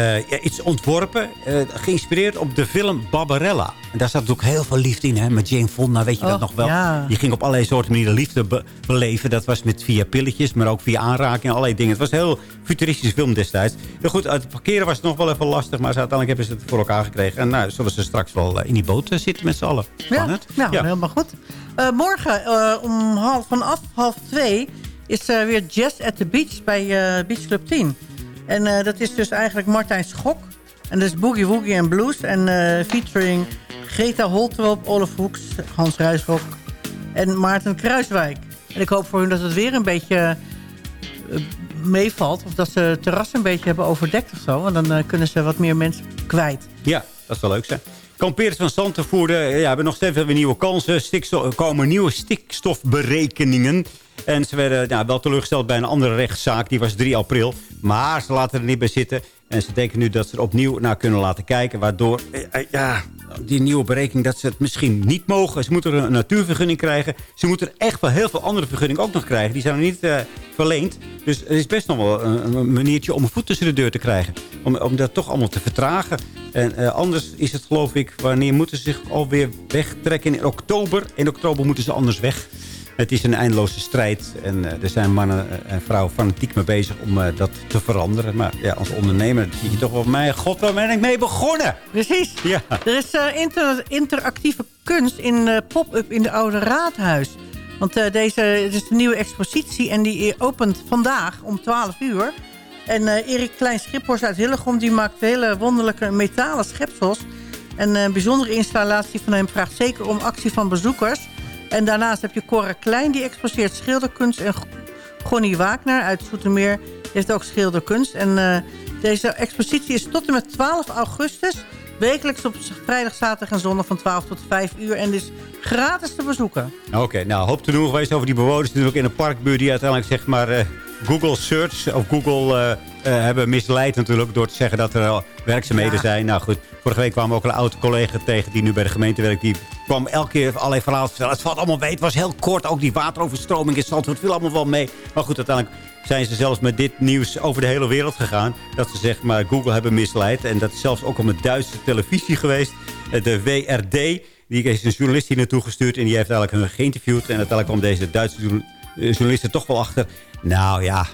ja, iets ontworpen, eh, geïnspireerd op de film Barbarella. En daar zat ook heel veel liefde in, hè? met Jane Fonda, weet je dat Oh, nog wel? ja. Die ging op allerlei soorten manieren liefde be- beleven. Dat was met via pilletjes, maar ook via aanraking en allerlei dingen. Het was een heel futuristische film destijds. Heel goed, het parkeren was nog wel even lastig, maar ze, uiteindelijk hebben ze het voor elkaar gekregen. En nou, zullen ze straks wel eh, in die boot eh, zitten met z'n allen. Ja, Spannend. nou, helemaal goed. Eh, morgen eh, om half, vanaf half twee is er weer Jazz at the Beach bij eh, Beach Club 10. En eh, dat is dus eigenlijk Martijn Schok. En dat is Boogie Woogie en Blues. En eh, featuring Greta Holtrop, Olaf Hoeks, Hans Ruisrok en Maarten Kruiswijk. En ik hoop voor hun dat het weer een beetje eh, meevalt. Of dat ze het terras een beetje hebben overdekt of zo. Want dan kunnen ze wat meer mensen kwijt. Ja, dat zou leuk zijn. Kampeerders van Zantenvoerde ja, hebben nog steeds weer nieuwe kansen. Er komen nieuwe stikstofberekeningen. En ze werden ja, wel teleurgesteld bij een andere rechtszaak. Die was 3 april. Maar ze laten er niet bij zitten. En ze denken nu dat ze er opnieuw naar kunnen laten kijken. Waardoor eh, eh, ja, die nieuwe berekening dat ze het misschien niet mogen. Ze moeten een natuurvergunning krijgen. Ze moeten er echt wel heel veel andere vergunningen ook nog krijgen. Die zijn nog niet eh, verleend. Dus het is best nog wel een, maniertje om een voet tussen de deur te krijgen. Om, om dat toch allemaal te vertragen. En anders is het geloof ik, wanneer moeten ze zich alweer wegtrekken? In oktober. In oktober moeten ze anders weg. Het is een eindeloze strijd. En eh, er zijn mannen en vrouwen fanatiek mee bezig om eh, dat te veranderen. Maar ja, als ondernemer zie je toch wel... Mijn god, waar ben ik mee begonnen? Precies. Ja. Er is eh, inter- interactieve kunst in eh, pop-up in de Oude Raadhuis. Want eh, deze het is een nieuwe expositie en die opent vandaag om 12 uur. En eh, Erik Klein Schiphorst uit Hillegom die maakt hele wonderlijke metalen schepsels. En eh, een bijzondere installatie van hem vraagt zeker om actie van bezoekers. En daarnaast heb je Cora Klein die exposeert schilderkunst. En G- Gonnie Wagner uit Zoetermeer heeft ook schilderkunst. En eh, deze expositie is tot en met 12 augustus... wekelijks op vrijdag, zaterdag en zondag van 12 tot 5 uur. En dus gratis te bezoeken. Oké, nou, hoop te doen geweest over die bewoners natuurlijk in een parkbuurt... die uiteindelijk zeg maar eh, Google Search of Google eh, hebben misleid natuurlijk... door te zeggen dat er al werkzaamheden Ja. zijn. Nou goed, vorige week kwam ook een oude collega tegen... die nu bij de gemeente werkt. Die kwam elke keer allerlei verhalen vertellen. Het valt allemaal mee. Het was heel kort. Ook die wateroverstroming in Zandvoort viel allemaal wel mee. Maar goed, uiteindelijk zijn ze zelfs met dit nieuws over de hele wereld gegaan. Dat ze zeg maar Google hebben misleid. En dat is zelfs ook op een Duitse televisie geweest. Eh, De WRD. Die is een journalist hier naartoe gestuurd. En die heeft eigenlijk hun geïnterviewd. En uiteindelijk kwam deze Duitse journal- eh, journalist er toch wel achter. Nou ja,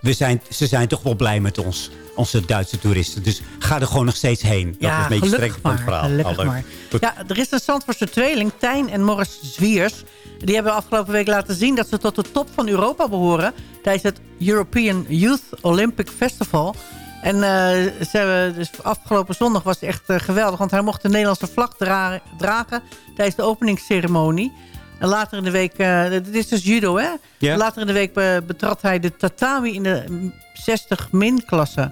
we, zijn, ze zijn toch wel blij met ons. Onze Duitse toeristen. Dus ga er gewoon nog steeds heen. Dat is een beetje streng van het maar. verhaal. Gelukkig maar. Ja, er is een Zandvoortse tweeling, Tijn en Morris Zwiers. Die hebben afgelopen week laten zien dat ze tot de top van Europa behoren... tijdens het European Youth Olympic Festival. En eh, ze hebben, dus afgelopen zondag was het echt eh, geweldig... want hij mocht de Nederlandse vlag dra- dragen tijdens de openingsceremonie. En later in de week, eh, dit is dus judo hè? Later in de week be- betrad hij de tatami in de mm, 60-min-klasse.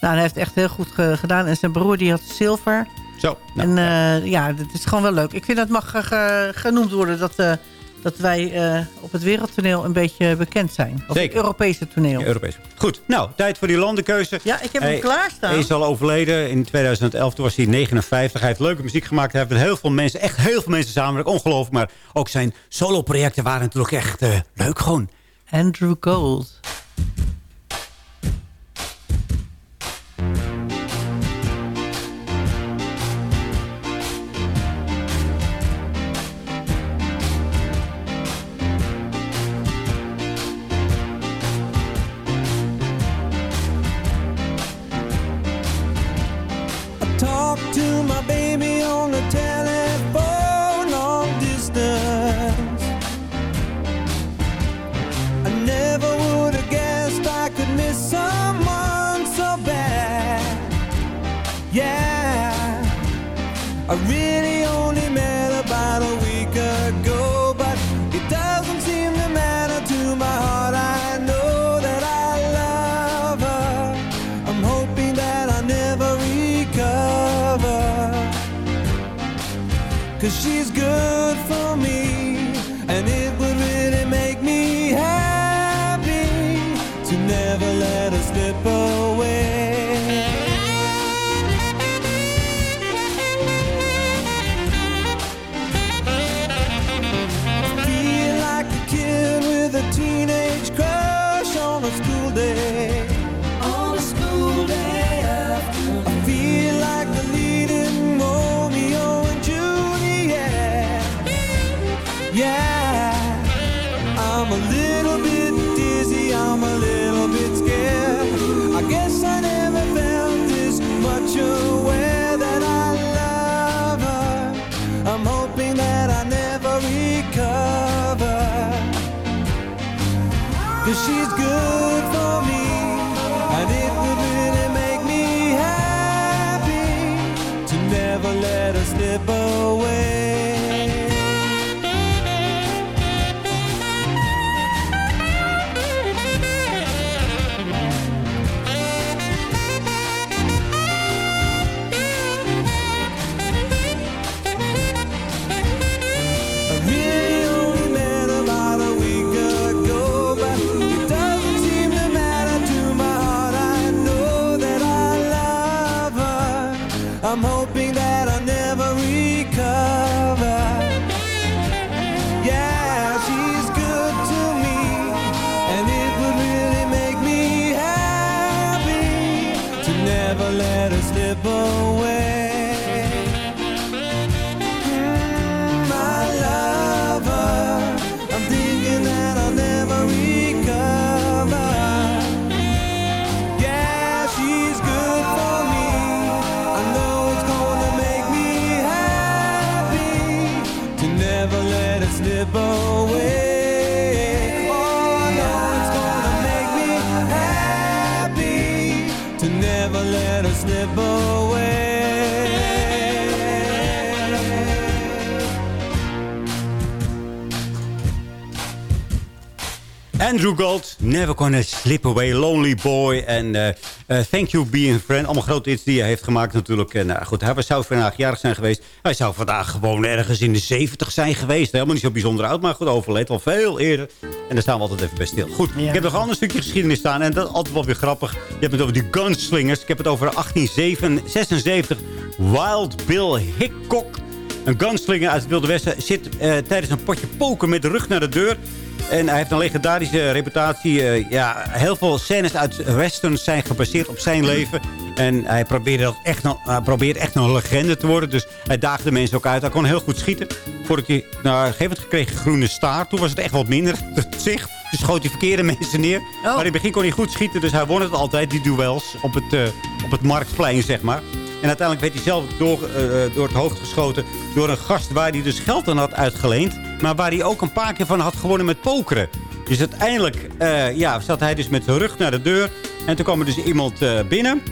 Nou, hij heeft echt heel goed ge- gedaan. En zijn broer die had zilver. Zo. nou, en eh, ja, het is gewoon wel leuk. Ik vind dat mag eh, ge- genoemd worden dat, eh, dat wij eh, op het wereldtoneel een beetje bekend zijn. Op het. Europese toneel. Ja, Europees. Goed, nou, tijd voor die landenkeuze. Ja, ik heb hem Hij klaarstaan. is al overleden. In 2011 toen was hij 59. Hij heeft leuke muziek gemaakt. Hij heeft met heel veel mensen, echt heel veel mensen samenwerkt. Ongelooflijk. Maar ook zijn solo-projecten waren natuurlijk echt eh, leuk gewoon. Andrew Gold. Never let it slip away. Andrew Gold, Never Gonna Slip Away, Lonely Boy en eh, eh, Thank You Being a Friend. Allemaal grote hits die hij heeft gemaakt natuurlijk. En uh, goed, hij zou vandaag jarig zijn geweest. Hij zou vandaag gewoon ergens in de 70 zijn geweest. Helemaal niet zo bijzonder oud, maar goed, overleed al veel eerder. En daar staan we altijd even bij stil. Goed, ik heb nog een ander stukje geschiedenis staan. En dat is altijd wel weer grappig. Je hebt het over die gunslingers. Ik heb het over 1876. Wild Bill Hickok. Een gunslinger uit het Wilde Westen zit eh, tijdens een potje poker met de rug naar de deur. En hij heeft een legendarische reputatie. Eh, ja, heel veel scènes uit westerns zijn gebaseerd op zijn leven. En hij probeerde, dat echt, hij probeerde echt een legende te worden. Dus hij daagde mensen ook uit. Hij kon heel goed schieten. Voordat hij, nou, een gegeven gekregen groene staart. Toen was het echt wat minder. Het zicht. Dus schoot hij verkeerde mensen neer. Maar in het begin kon hij goed schieten. Dus hij won het altijd, die duels. Op het, eh, op het marktplein, zeg maar. En uiteindelijk werd hij zelf door, eh, door het hoofd geschoten door een gast waar hij dus geld aan had uitgeleend. Maar waar hij ook een paar keer van had gewonnen met pokeren. Dus uiteindelijk eh, ja, zat hij dus met zijn rug naar de deur. En toen kwam er dus iemand eh, binnen.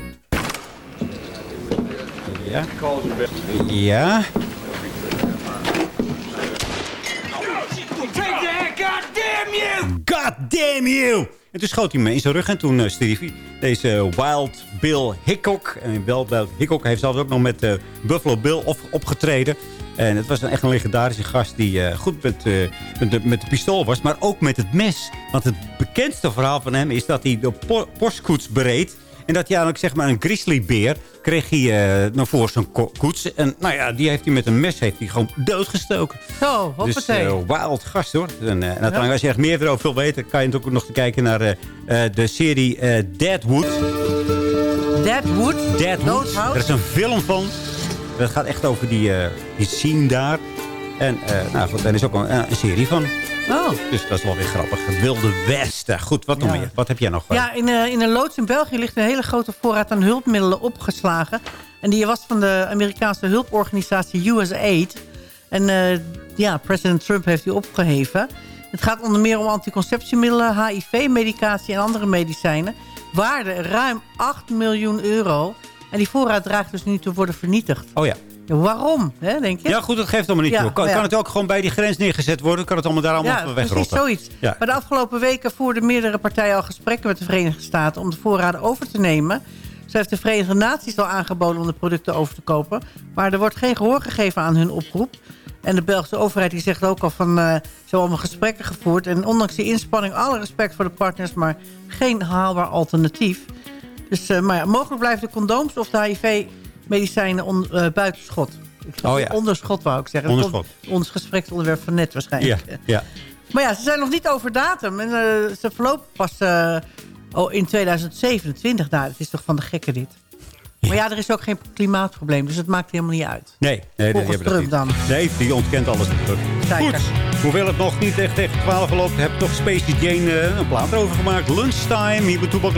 Ja. Ja. God damn you! En toen schoot hij me in zijn rug en toen uh, stierf hij. Deze Wild Bill Hickok. En Wild Bill Hickok heeft zelfs ook nog met eh, Buffalo Bill op, opgetreden. En het was een, echt een legendarische gast die eh, goed met, eh, met, de, met de pistool was. Maar ook met het mes. Want het bekendste verhaal van hem is dat hij de po postkoets bereed. En dat hij eigenlijk zeg maar een grizzlybeer kreeg hij eh, naar voor zijn ko- koets. En nou ja, die heeft hij met een mes heeft hij gewoon doodgestoken. Zo, Dus hoppatee. eh, wild gast hoor. En, en uiteindelijk, als je echt meer erover wil weten... kan je natuurlijk ook nog kijken naar de serie Deadwood. Deadwood? Deadwood. Er is een film van. Dat gaat echt over die, die scene daar. En eh, nou goed, er is ook een, eh, een serie van. Oh. Dus dat is wel weer grappig. Het Wilde Westen. Goed, wat nog Ja. meer? Wat heb jij nog? Ja, in, in een loods in België ligt een hele grote voorraad aan hulpmiddelen opgeslagen. En die was van de Amerikaanse hulporganisatie USAID. En ja, president Trump heeft die opgeheven. Het gaat onder meer om anticonceptiemiddelen, HIV-medicatie en andere medicijnen. Waarde ruim 8 miljoen euro. En die voorraad draagt dus nu te worden vernietigd. Oh ja. Waarom, hè, denk je? Ja, goed, dat geeft allemaal niet. Ja, joh. kan, ja. kan het ook gewoon bij die grens neergezet worden? Kan het allemaal daar allemaal Ja, precies wegrotten? zoiets. Ja. Maar de afgelopen weken voerden meerdere partijen al gesprekken met de Verenigde Staten... om de voorraden over te nemen. Ze heeft de Verenigde Naties al aangeboden om de producten over te kopen. Maar er wordt geen gehoor gegeven aan hun oproep. En de Belgische overheid die zegt ook al van... eh, ze hebben allemaal gesprekken gevoerd. En ondanks die inspanning, alle respect voor de partners... maar geen haalbaar alternatief. Dus, eh, maar ja, mogelijk blijven de condooms of de HIV-medicijnen on, eh, buiten schot. Oh ja. Onderschot wou ik zeggen. Onder Dat schot. Ons gespreksonderwerp van net Ja, waarschijnlijk. ja. Maar ja, ze zijn nog niet over datum. En eh, ze verlopen pas eh, oh, in 2027. Nou, het is toch van de gekke dit. Maar ja, er is ook geen klimaatprobleem, dus het maakt helemaal niet uit. Nee, nee Volgens dat Trump niet. Nee, die ontkent alles natuurlijk. Goed, hoewel het nog niet echt tegen 12 loopt... heb ik toch Spacey Jane een plaat erover gemaakt. Lunchtime, hier bij Toepak.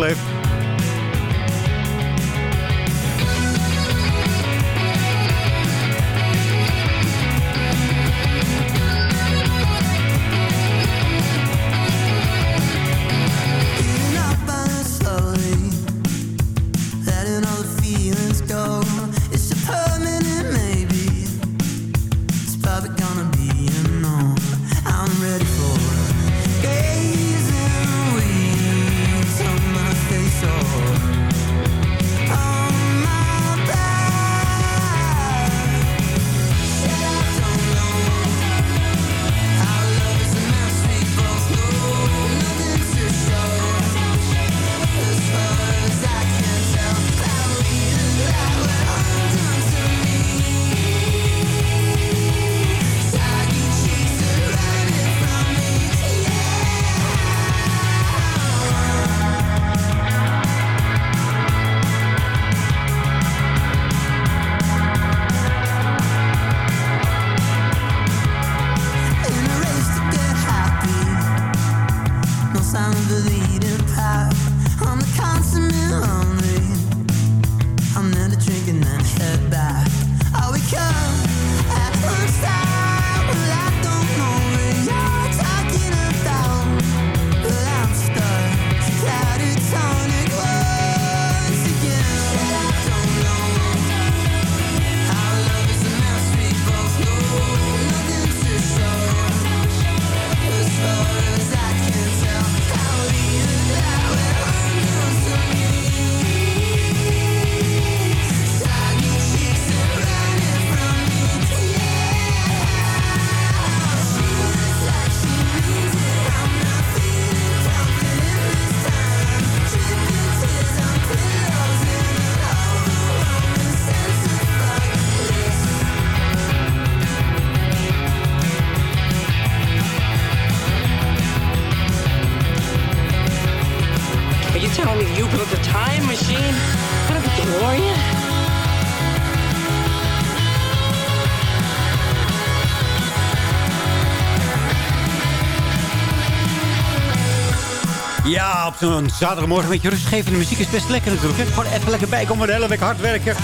Zo'n zaterdagmorgen met je rustgevende muziek is best lekker natuurlijk. Hè? Gewoon even lekker bijkomen, de hele week hard werken.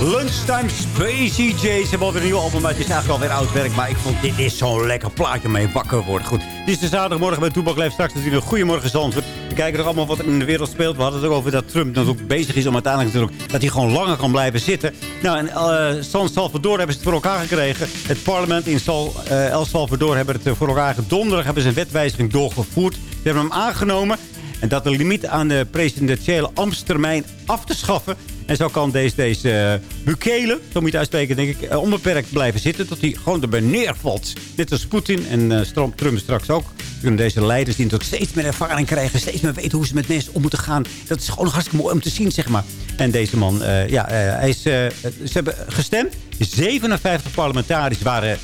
Lunchtime Spacey J. Ze hebben alweer een nieuw album, maar het is eigenlijk alweer oud werk. Maar ik vond dit is zo'n lekker plaatje mee wakker worden. Goed, dit is de zaterdagmorgen bij Toebak Leef. Straks natuurlijk een goedemorgen Zandvoort. We kijken nog allemaal wat er in de wereld speelt. We hadden het ook over dat Trump natuurlijk bezig is om uiteindelijk natuurlijk... dat hij gewoon langer kan blijven zitten. Nou, in uh, San Salvador hebben ze het voor elkaar gekregen. Het parlement in Sal, uh, El Salvador hebben het voor elkaar Donderdag hebben ze een wetwijziging doorgevoerd. Ze hebben hem aangenomen. En dat de limiet aan de presidentiële ambtstermijn af te schaffen. En zo kan deze, deze uh, Bukele, zo moet je het uitspreken, denk ik, uh, onbeperkt blijven zitten. Tot hij gewoon erbij neervalt. Net als Poetin en uh, Trump straks ook. Kunnen deze leiders die natuurlijk steeds meer ervaring krijgen. Steeds meer weten hoe ze met mensen om moeten gaan. Dat is gewoon hartstikke mooi om te zien, zeg maar. En deze man, ja, hij is, ze hebben gestemd. 57 parlementariërs waren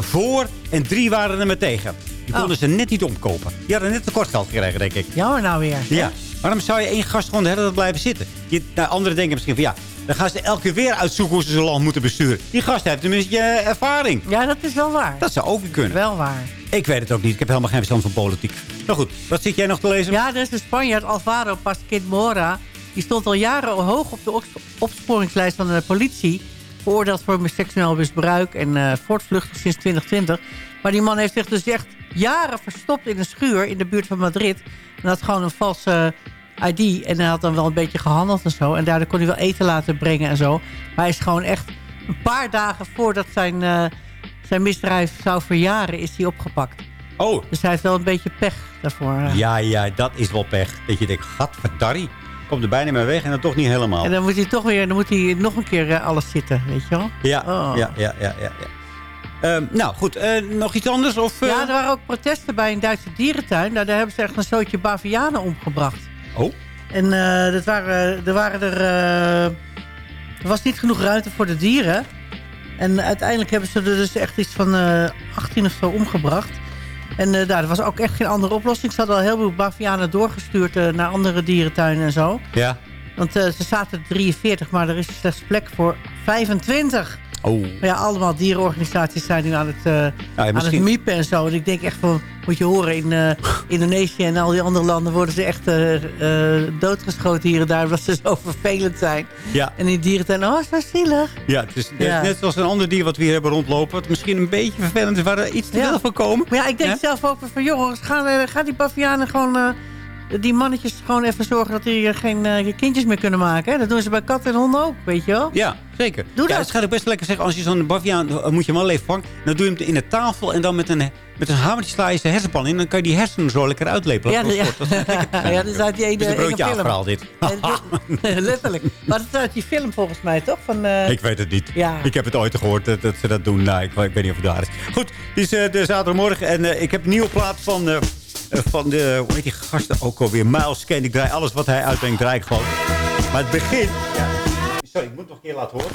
voor en drie waren er met tegen. Die konden oh. ze net niet omkopen. Die hadden net tekort geld gekregen, denk ik. Jammer nou weer. Ja. Waarom zou je één gast gewoon de hele tijd blijven zitten? Je, nou, anderen denken misschien van ja, dan gaan ze elke keer weer uitzoeken hoe ze zijn land moeten besturen. Die gast heeft tenminste uh, ervaring. Ja, dat is wel waar. Dat zou ook kunnen. Wel waar. Ik weet het ook niet. Ik heb helemaal geen verstand van politiek. Nou goed, wat zit jij nog te lezen? Ja, dat is de Spanjaard Alvaro Pasquin Mora. Die stond al jaren hoog op de opsporingslijst van de politie. Veroordeeld voor seksueel misbruik en uh, voortvluchtig sinds 2020. Maar die man heeft zich dus echt jaren verstopt in een schuur in de buurt van Madrid. En had gewoon een valse ID. En hij had dan wel een beetje gehandeld en zo. En daardoor kon hij wel eten laten brengen en zo. Maar hij is gewoon echt een paar dagen voordat zijn, uh, zijn misdrijf zou verjaren, is hij opgepakt. Oh. Dus hij heeft wel een beetje pech daarvoor. Uh. Ja, ja, dat is wel pech. Dat je denkt, gadverdarrie. Komt er bijna mee weg en dan toch niet helemaal. En dan moet hij toch weer, dan moet hij nog een keer uh, alles zitten, weet je wel? Ja, oh. ja, ja, ja, ja. ja. Uh, nou goed, uh, nog iets anders? Of, uh... Ja, er waren ook protesten bij een Duitse dierentuin. Nou, daar hebben ze echt een zootje bavianen omgebracht. Oh. En dat waren, er waren er... er was niet genoeg ruimte voor de dieren. En uiteindelijk hebben ze er dus echt iets van 18 of zo omgebracht. En nou, er was ook echt geen andere oplossing. Ze hadden al heel veel bavianen doorgestuurd naar andere dierentuinen en zo. Ja. Want eh, ze zaten er 43, maar er is slechts plek voor 25. Oh. Maar ja, allemaal dierenorganisaties zijn nu aan het, eh, aan het miepen en zo. En ik denk echt van, moet je horen, in eh, Indonesië en al die andere landen worden ze echt eh, doodgeschoten hier en daar, omdat ze zo vervelend zijn. Ja. En in dierentuin, oh, zo zielig. Ja, het is net, Ja. net zoals een ander dier wat we hier hebben rondlopen. Wat misschien een beetje vervelend is, waar er iets te veel van komen. Maar ja, ik denk zelf ook van, jongens, ga, eh, ga die bavianen gewoon... die mannetjes gewoon even zorgen dat die eh, geen eh, kindjes meer kunnen maken. Hè? Dat doen ze bij katten en honden ook, weet je wel? Ja, zeker. Doe ja, dat. Het gaat ook best lekker zeggen, als je zo'n baviaan, eh, moet je hem wel even vangen. Dan doe je hem in de tafel en dan met een, met een hamertje sla je zijn hersenpan in. Dan kan je die hersenen zo lekker uitlepelen. Ja, Dat ja. Dat is ja, dat is uit die ene, een ene broodje film. afverhaal dit. Letterlijk. Maar dat is uit die film volgens mij, toch? Van, eh, Ik weet het niet. Ja. Ik heb het ooit gehoord dat, dat ze dat doen. Nou, ik, ik weet niet of het daar is. Goed, het is eh, de zaterdagmorgen en ik heb een nieuwe plaat van, van de, hoe heet die gasten ook alweer? Miles Kane. Ik draai alles wat hij uitbrengt, draai ik gewoon. Maar het begin... Ja, sorry, ik moet het nog een keer laten horen.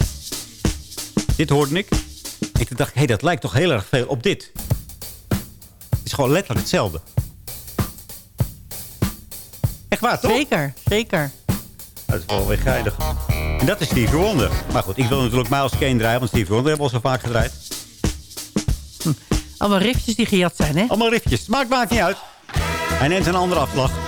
Dit hoorde ik. Ik dacht, hé, hey, dat lijkt toch heel erg veel op dit. Het is gewoon letterlijk hetzelfde. Echt waar, toch? Zeker, zeker. Dat is wel weer geinig. En dat is Stevie Wonder. Maar goed, ik wil natuurlijk Miles Kane draaien, want Stevie Wonder hebben we al zo vaak gedraaid. Allemaal riftjes die gejat zijn, hè? Allemaal riftjes. Maakt, maakt niet uit. Hij neemt een andere afslag.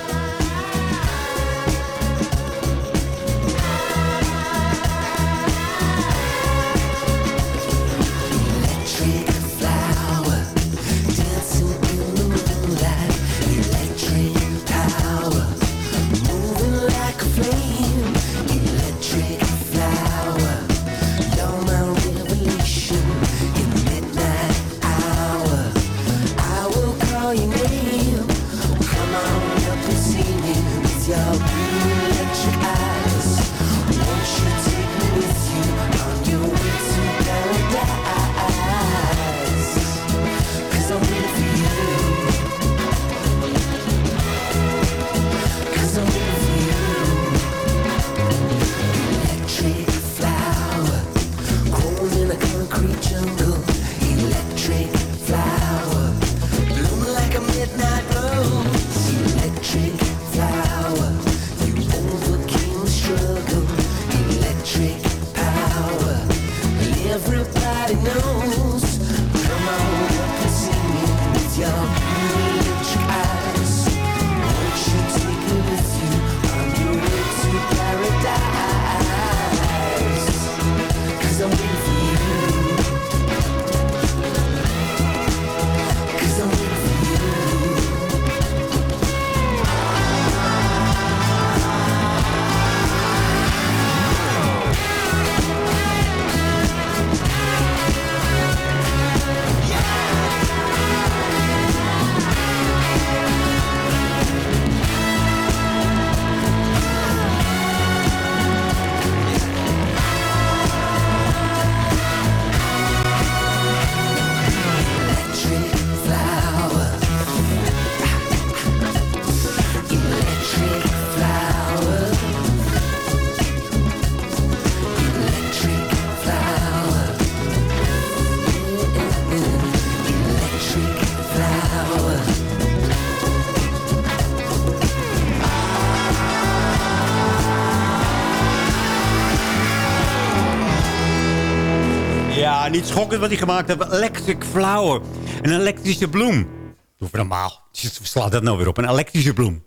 Wat hij gemaakt heeft. Electric flower. Een elektrische bloem. Doe normaal. Slaat dat nou weer op. Een elektrische bloem.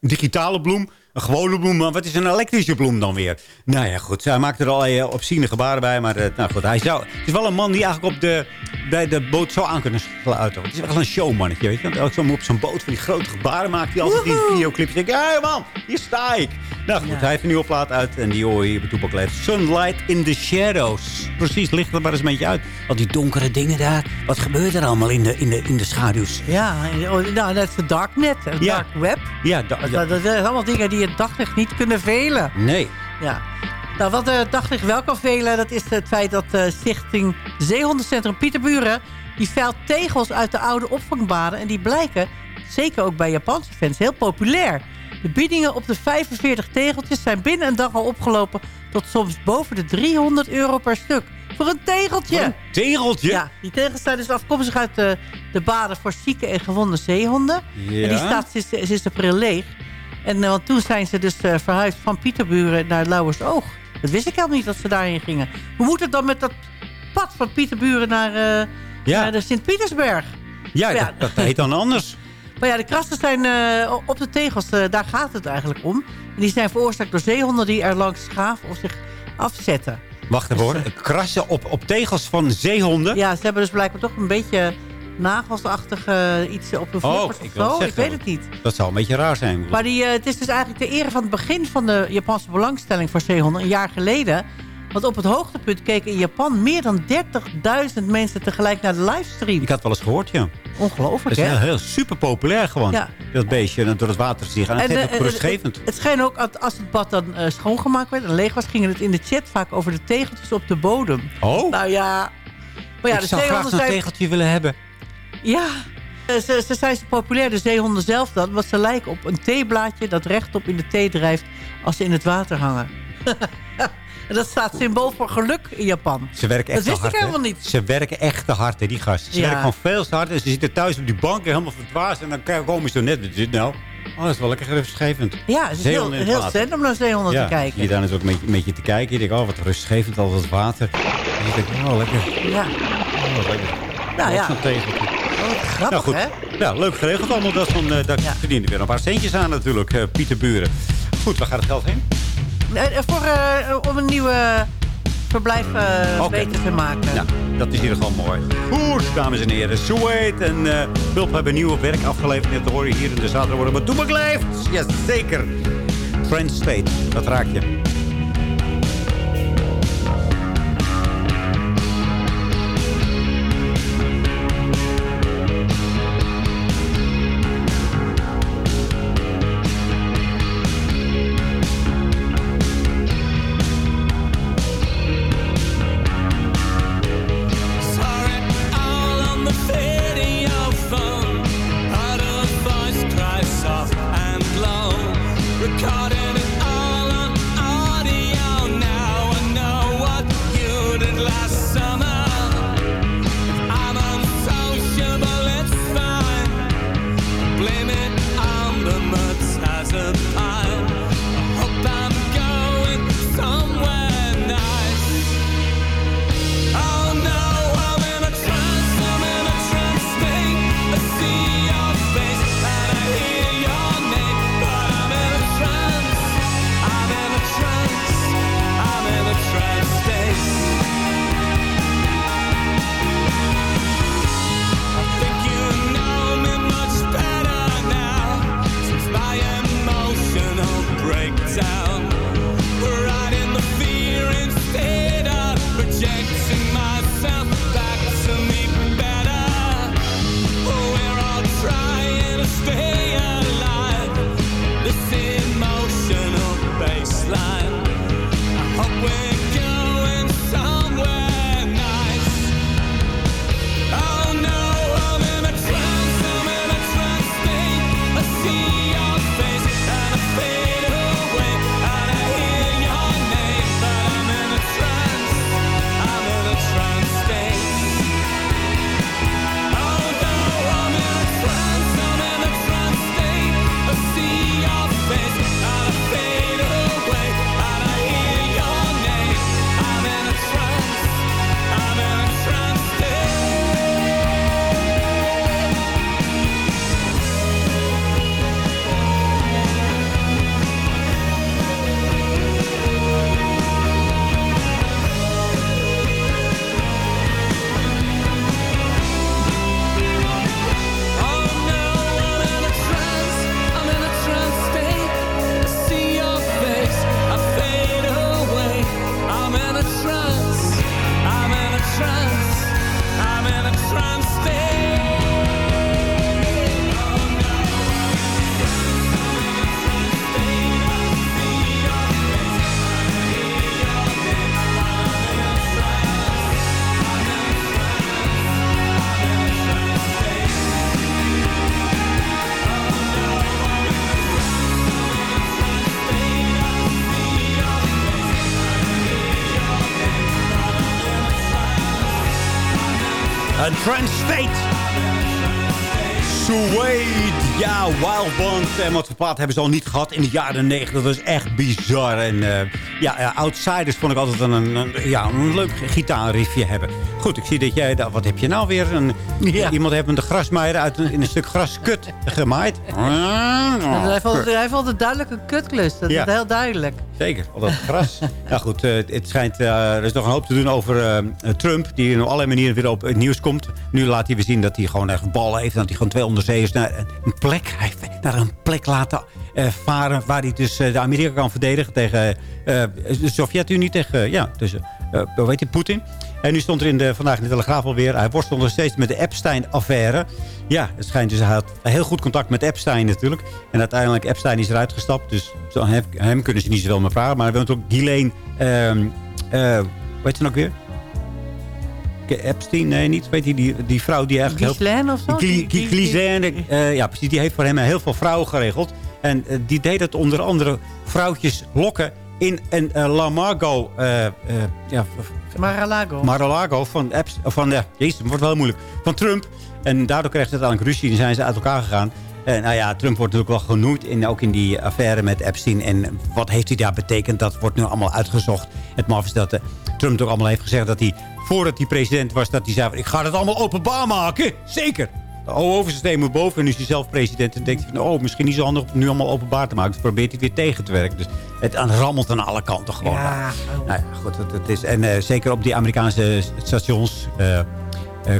Een digitale bloem. Een gewone bloem. Maar wat is een elektrische bloem dan weer? Nou ja, goed. Hij maakt er al uh, opziene gebaren bij. Maar eh, nou goed, hij zou, het is wel een man die eigenlijk op de, bij de boot zou aan kunnen sluiten. Het is wel een showmannetje, weet je. Want elk zo'n op zo'n boot van die grote gebaren maakt hij altijd die videoclips. Ik denk, hé man, hier sta ik. Nou goed, hij heeft een nieuwe plaat uit. En die hoor je hier bij Toepak. Sunlight in the Shadows. Precies, licht er maar eens een beetje uit. Al die donkere dingen daar. Wat gebeurt er allemaal in de, in de, in de schaduws? Ja, oh, nou, dat is de darknet, het Ja. dark web. Ja, da- Dat, ja. dat zijn allemaal dingen die het daglicht niet kunnen velen. Nee. Ja. Nou, wat het daglicht wel kan velen, dat is het feit dat de stichting Zeehondencentrum Pieterburen... die veilt tegels uit de oude opvangbaden. En die blijken, zeker ook bij Japanse fans, heel populair. De biedingen op de 45 tegeltjes zijn binnen een dag al opgelopen... tot soms boven de 300 euro per stuk. Voor een tegeltje! Voor een tegeltje? Ja, die tegels zijn dus afkomstig uit de, de baden voor zieke en gewonde zeehonden. Ja. En die staat sinds, sinds april leeg. En eh, want toen zijn ze dus eh, verhuisd van Pieterburen naar Lauwersoog. Dat wist ik helemaal niet dat ze daarheen gingen. Hoe moet het dan met dat pad van Pieterburen naar, eh, Ja. naar de Sint-Pietersberg? Ja, Ja. Dat, dat heet dan anders. Maar ja, de krassen zijn op de tegels, daar gaat het eigenlijk om. En die zijn veroorzaakt door zeehonden die er langs schaven of zich afzetten. Wacht even hoor. Krassen op, op tegels van zeehonden? Ja, ze hebben dus blijkbaar toch een beetje nagelsachtig eh, iets op hun Oh, vleugels ik zo. Ik weet het niet. Dat zou een beetje raar zijn. Maar die, eh, het is dus eigenlijk de ere van het begin van de Japanse belangstelling voor zeehonden. Een jaar geleden. Want op het hoogtepunt keken in Japan meer dan 30.000 mensen tegelijk naar de livestream. Ik had wel eens gehoord, ja. Ongelooflijk, Dat is hè? heel, heel super populair gewoon. Ja. Dat beestje en door het water zich aan. Het En, is eh, ook rustgevend. Het, het schijnt ook, dat als het bad dan eh, schoongemaakt werd en leeg was... ging het in de chat vaak over de tegeltjes op de bodem. Oh. Nou ja... Maar ja, ik de zou graag zo'n zijn... tegeltje willen hebben. Ja, Eh, ze, ze zijn zo populair, de zeehonden zelf dan. Want ze lijken op een theeblaadje dat rechtop in de thee drijft... als ze in het water hangen. en dat staat symbool voor geluk in Japan. Ze werken echt Dat te wist ik hard, hè? helemaal niet. Ze werken echt te hard, hè, die gasten. Ze Ja. werken gewoon veel te hard. En ze zitten thuis op die bank helemaal verdwaasd. En dan komen ze zo net. Wat is dit nou? Oh, dat is wel lekker rustgevend. Ja, het is heel, Zeehonden in het heel water. zen om naar zeehonden ja, te kijken. Je daar is ook een beetje, een beetje te kijken. Je denkt, oh, wat rustgevend, al dat water. En je denkt, oh, lekker. Ja, Oh, lekker. nou ja. zo'n tegeltje. Wat grappig, Nou goed, hè? ja, leuk geregeld allemaal. Dat van, daar verdienen weer een paar centjes aan natuurlijk, eh, Pieter Buren. Goed, waar gaat het geld heen? Eh, voor, om een nieuwe verblijf beter te maken. Ja, dat is in ieder geval mooi. Goed, dames en heren. Sweet en eh Pulp hebben nieuw werk afgeleverd. Net te horen hier in de zaterdag worden. Maar Toebak leeft! Jazeker. Friend State, dat raak je. Voor plaat hebben ze al niet gehad in de jaren 90. Dat was echt bizar. En eh, ja, ja, Outsiders vond ik altijd een, een, ja, een leuk gitaarriffje hebben. Goed, ik zie dat jij... nou, Wat heb je nou weer? Een, Iemand heeft een de grasmaaier uit een, in een stuk graskut gemaaid. hij, altijd, hij heeft altijd duidelijk een kutklus. Dat Ja. is heel duidelijk. Zeker, al dat gras. nou goed, eh, het schijnt, eh, er is nog een hoop te doen over eh, Trump... die op allerlei manieren weer op het nieuws komt. Nu laat hij weer zien dat hij gewoon echt ballen heeft... en dat hij gewoon twee onderzeeërs naar een plek, heeft naar een plek laten eh, varen... waar hij dus eh, de Amerika kan verdedigen tegen eh, de Sovjet-Unie... tegen, ja, eh hoe heet hij, Poetin... En nu stond er in de, vandaag in de Telegraaf alweer... hij worstelt steeds met de Epstein-affaire. Ja, het schijnt dus... Hij had heel goed contact met Epstein natuurlijk. En uiteindelijk, Epstein is eruit gestapt. Dus hem, kunnen ze niet zoveel meer vragen. Maar we hebben ook Ghislaine... ehm eh weet je nog weer? Epstein, nee, niet. Weet je, die, die vrouw die eigenlijk... Ghislaine of zo? Ghislaine, eh, ja, precies. Die heeft voor hem heel veel vrouwen geregeld. En eh, die deed het onder andere vrouwtjes lokken in een La Margo... eh, eh, ja, Mar-a-Lago. Mar-a-Lago van, Epst- van ja, jezus, het wordt wel moeilijk. Van Trump. En daardoor kreeg ze uiteindelijk ruzie en zijn ze uit elkaar gegaan. En nou ja, Trump wordt natuurlijk wel genoemd, in, ook in die affaire met Epstein. En wat heeft hij daar betekend, dat wordt nu allemaal uitgezocht. Het maf is dat Trump toch allemaal heeft gezegd dat hij, voordat hij president was, dat hij zei, ik ga het allemaal openbaar maken. Zeker. De oversysteem moet boven en nu is hij zelf president. En denkt hij van, oh, misschien niet zo handig om het nu allemaal openbaar te maken. Dus probeert hij het weer tegen te werken. Dus het rammelt aan alle kanten gewoon. Ja. Nou ja, goed. Het, is, en eh, zeker op die Amerikaanse stations... eh eh,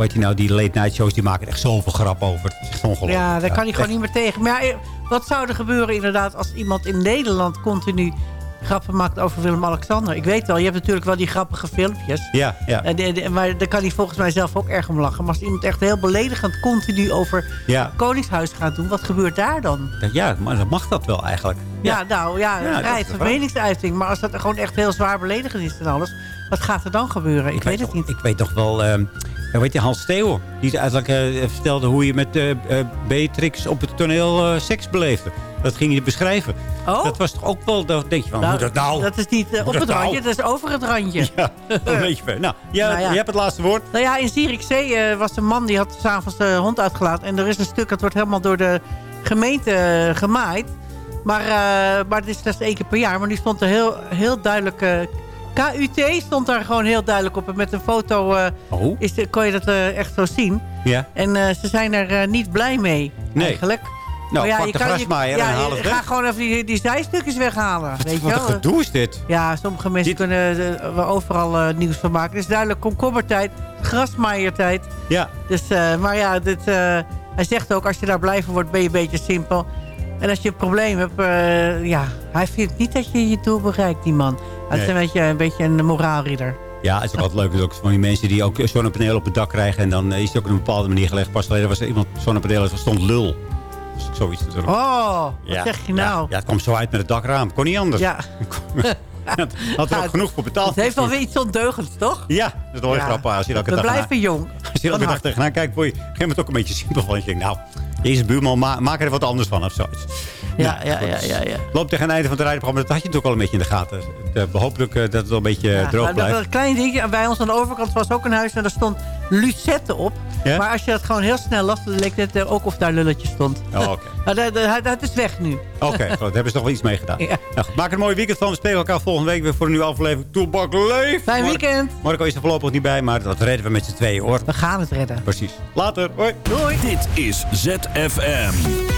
eh, je nou, die late night shows... die maken echt zoveel grap over. Het is echt ongelooflijk. Ja, daar kan hij gewoon echt. niet meer tegen. Maar ja, wat zou er gebeuren inderdaad als iemand in Nederland continu grappen maakt over Willem-Alexander? Ik weet wel, je hebt natuurlijk wel die grappige filmpjes. Ja, ja. En, maar daar kan hij volgens mij zelf ook erg om lachen. Maar als iemand echt heel beledigend continu over Ja. het Koningshuis gaat doen... wat gebeurt daar dan? Ja, maar dan mag dat wel eigenlijk. Ja, nou ja, Ja, vrijheid van meningsuiting. Maar als dat gewoon echt heel zwaar beledigend is en alles... wat gaat er dan gebeuren? Ik, weet het niet. Ik weet toch wel... ehm eh, weet je, Hans Theo, die eigenlijk eh, vertelde hoe je met eh, eh, Beatrix op het toneel seks beleefde. Dat ging je beschrijven. Oh? Dat was toch ook wel, dan denk je van, Nou, hoe dat nou? Dat is niet eh, op dat het randje, nou? dat is over het randje. Ja, dat een beetje ver. Nou, ja, Nou ja. je hebt het laatste woord. Nou ja, in Zierikzee eh, was een man die had s'avonds de hond uitgelaten. En er is een stuk, dat wordt helemaal door de gemeente eh, gemaaid. Maar, maar het is slechts één keer per jaar. Maar nu stond er heel, heel duidelijk... KUT stond daar gewoon heel duidelijk op. En met een foto eh, Oh. is kon je dat echt zo zien. Ja. En ze zijn er niet blij mee, Nee. eigenlijk. Nou, Maar pak de grasmaaier ja, en haal Ga gewoon even die, die zijstukjes weghalen. weet je Wat een gedoe is dit. Ja, sommige mensen kunnen er wel overal eh, nieuws van maken. Het is duidelijk komkommertijd, grasmaaiertijd. Ja. Dus, eh, maar ja, dit, eh, hij zegt ook, als je daar blij van wordt, ben je een beetje simpel. En als je een probleem hebt, eh, ja, hij vindt niet dat je je doel bereikt, die man. Hij is Nee. een beetje, een beetje een moraalridder. Ja, het is ook altijd leuk. Ook van die mensen die ook zonnepanelen op het dak krijgen. En dan is het ook op een bepaalde manier gelegd. Pas geleden was er iemand zonnepanelen, stond lul. Dus zoiets. Oh, wat Ja, zeg je nou? Ja, ja, het kwam zo uit met het dakraam. Kon niet anders. Ja. Dat had er ook Ja, genoeg voor betaald. Het heeft wel weer iets ondeugends, toch? Ja, dat is wel Ja. grappig. Als je elke We blijven jong. Als je elke dag tegenaan kijkt, word je op een gegeven moment ook een beetje simpel van. Je denkt, nou, deze buurman, ma maak er wat anders van of zoiets. Ja, ja, ja, ja, ja. Loopt tegen het einde van het rijdenprogramma. Dat had je natuurlijk al een beetje in de gaten. Het, eh, hopelijk eh, dat het wel een beetje eh, Ja, droog dat, blijft. dat klein dingetje. Bij ons aan de overkant was ook een huis en daar stond Lucette op. Ja? Maar als je dat gewoon heel snel las, dan leek het eh, ook of daar lulletje stond. Oh, oké. Maar dat, dat, dat is weg nu. Oké, goed, daar hebben ze toch wel iets mee gedaan. Ja. Nou, maak er een mooi weekend van. We spelen elkaar volgende week weer voor een nieuwe aflevering. Toebak leef! Fijn weekend. Marco is er voorlopig niet bij, maar dat redden we met z'n tweeën hoor. We gaan het redden. Precies. Later, hoi. Doei. Dit is ZFM.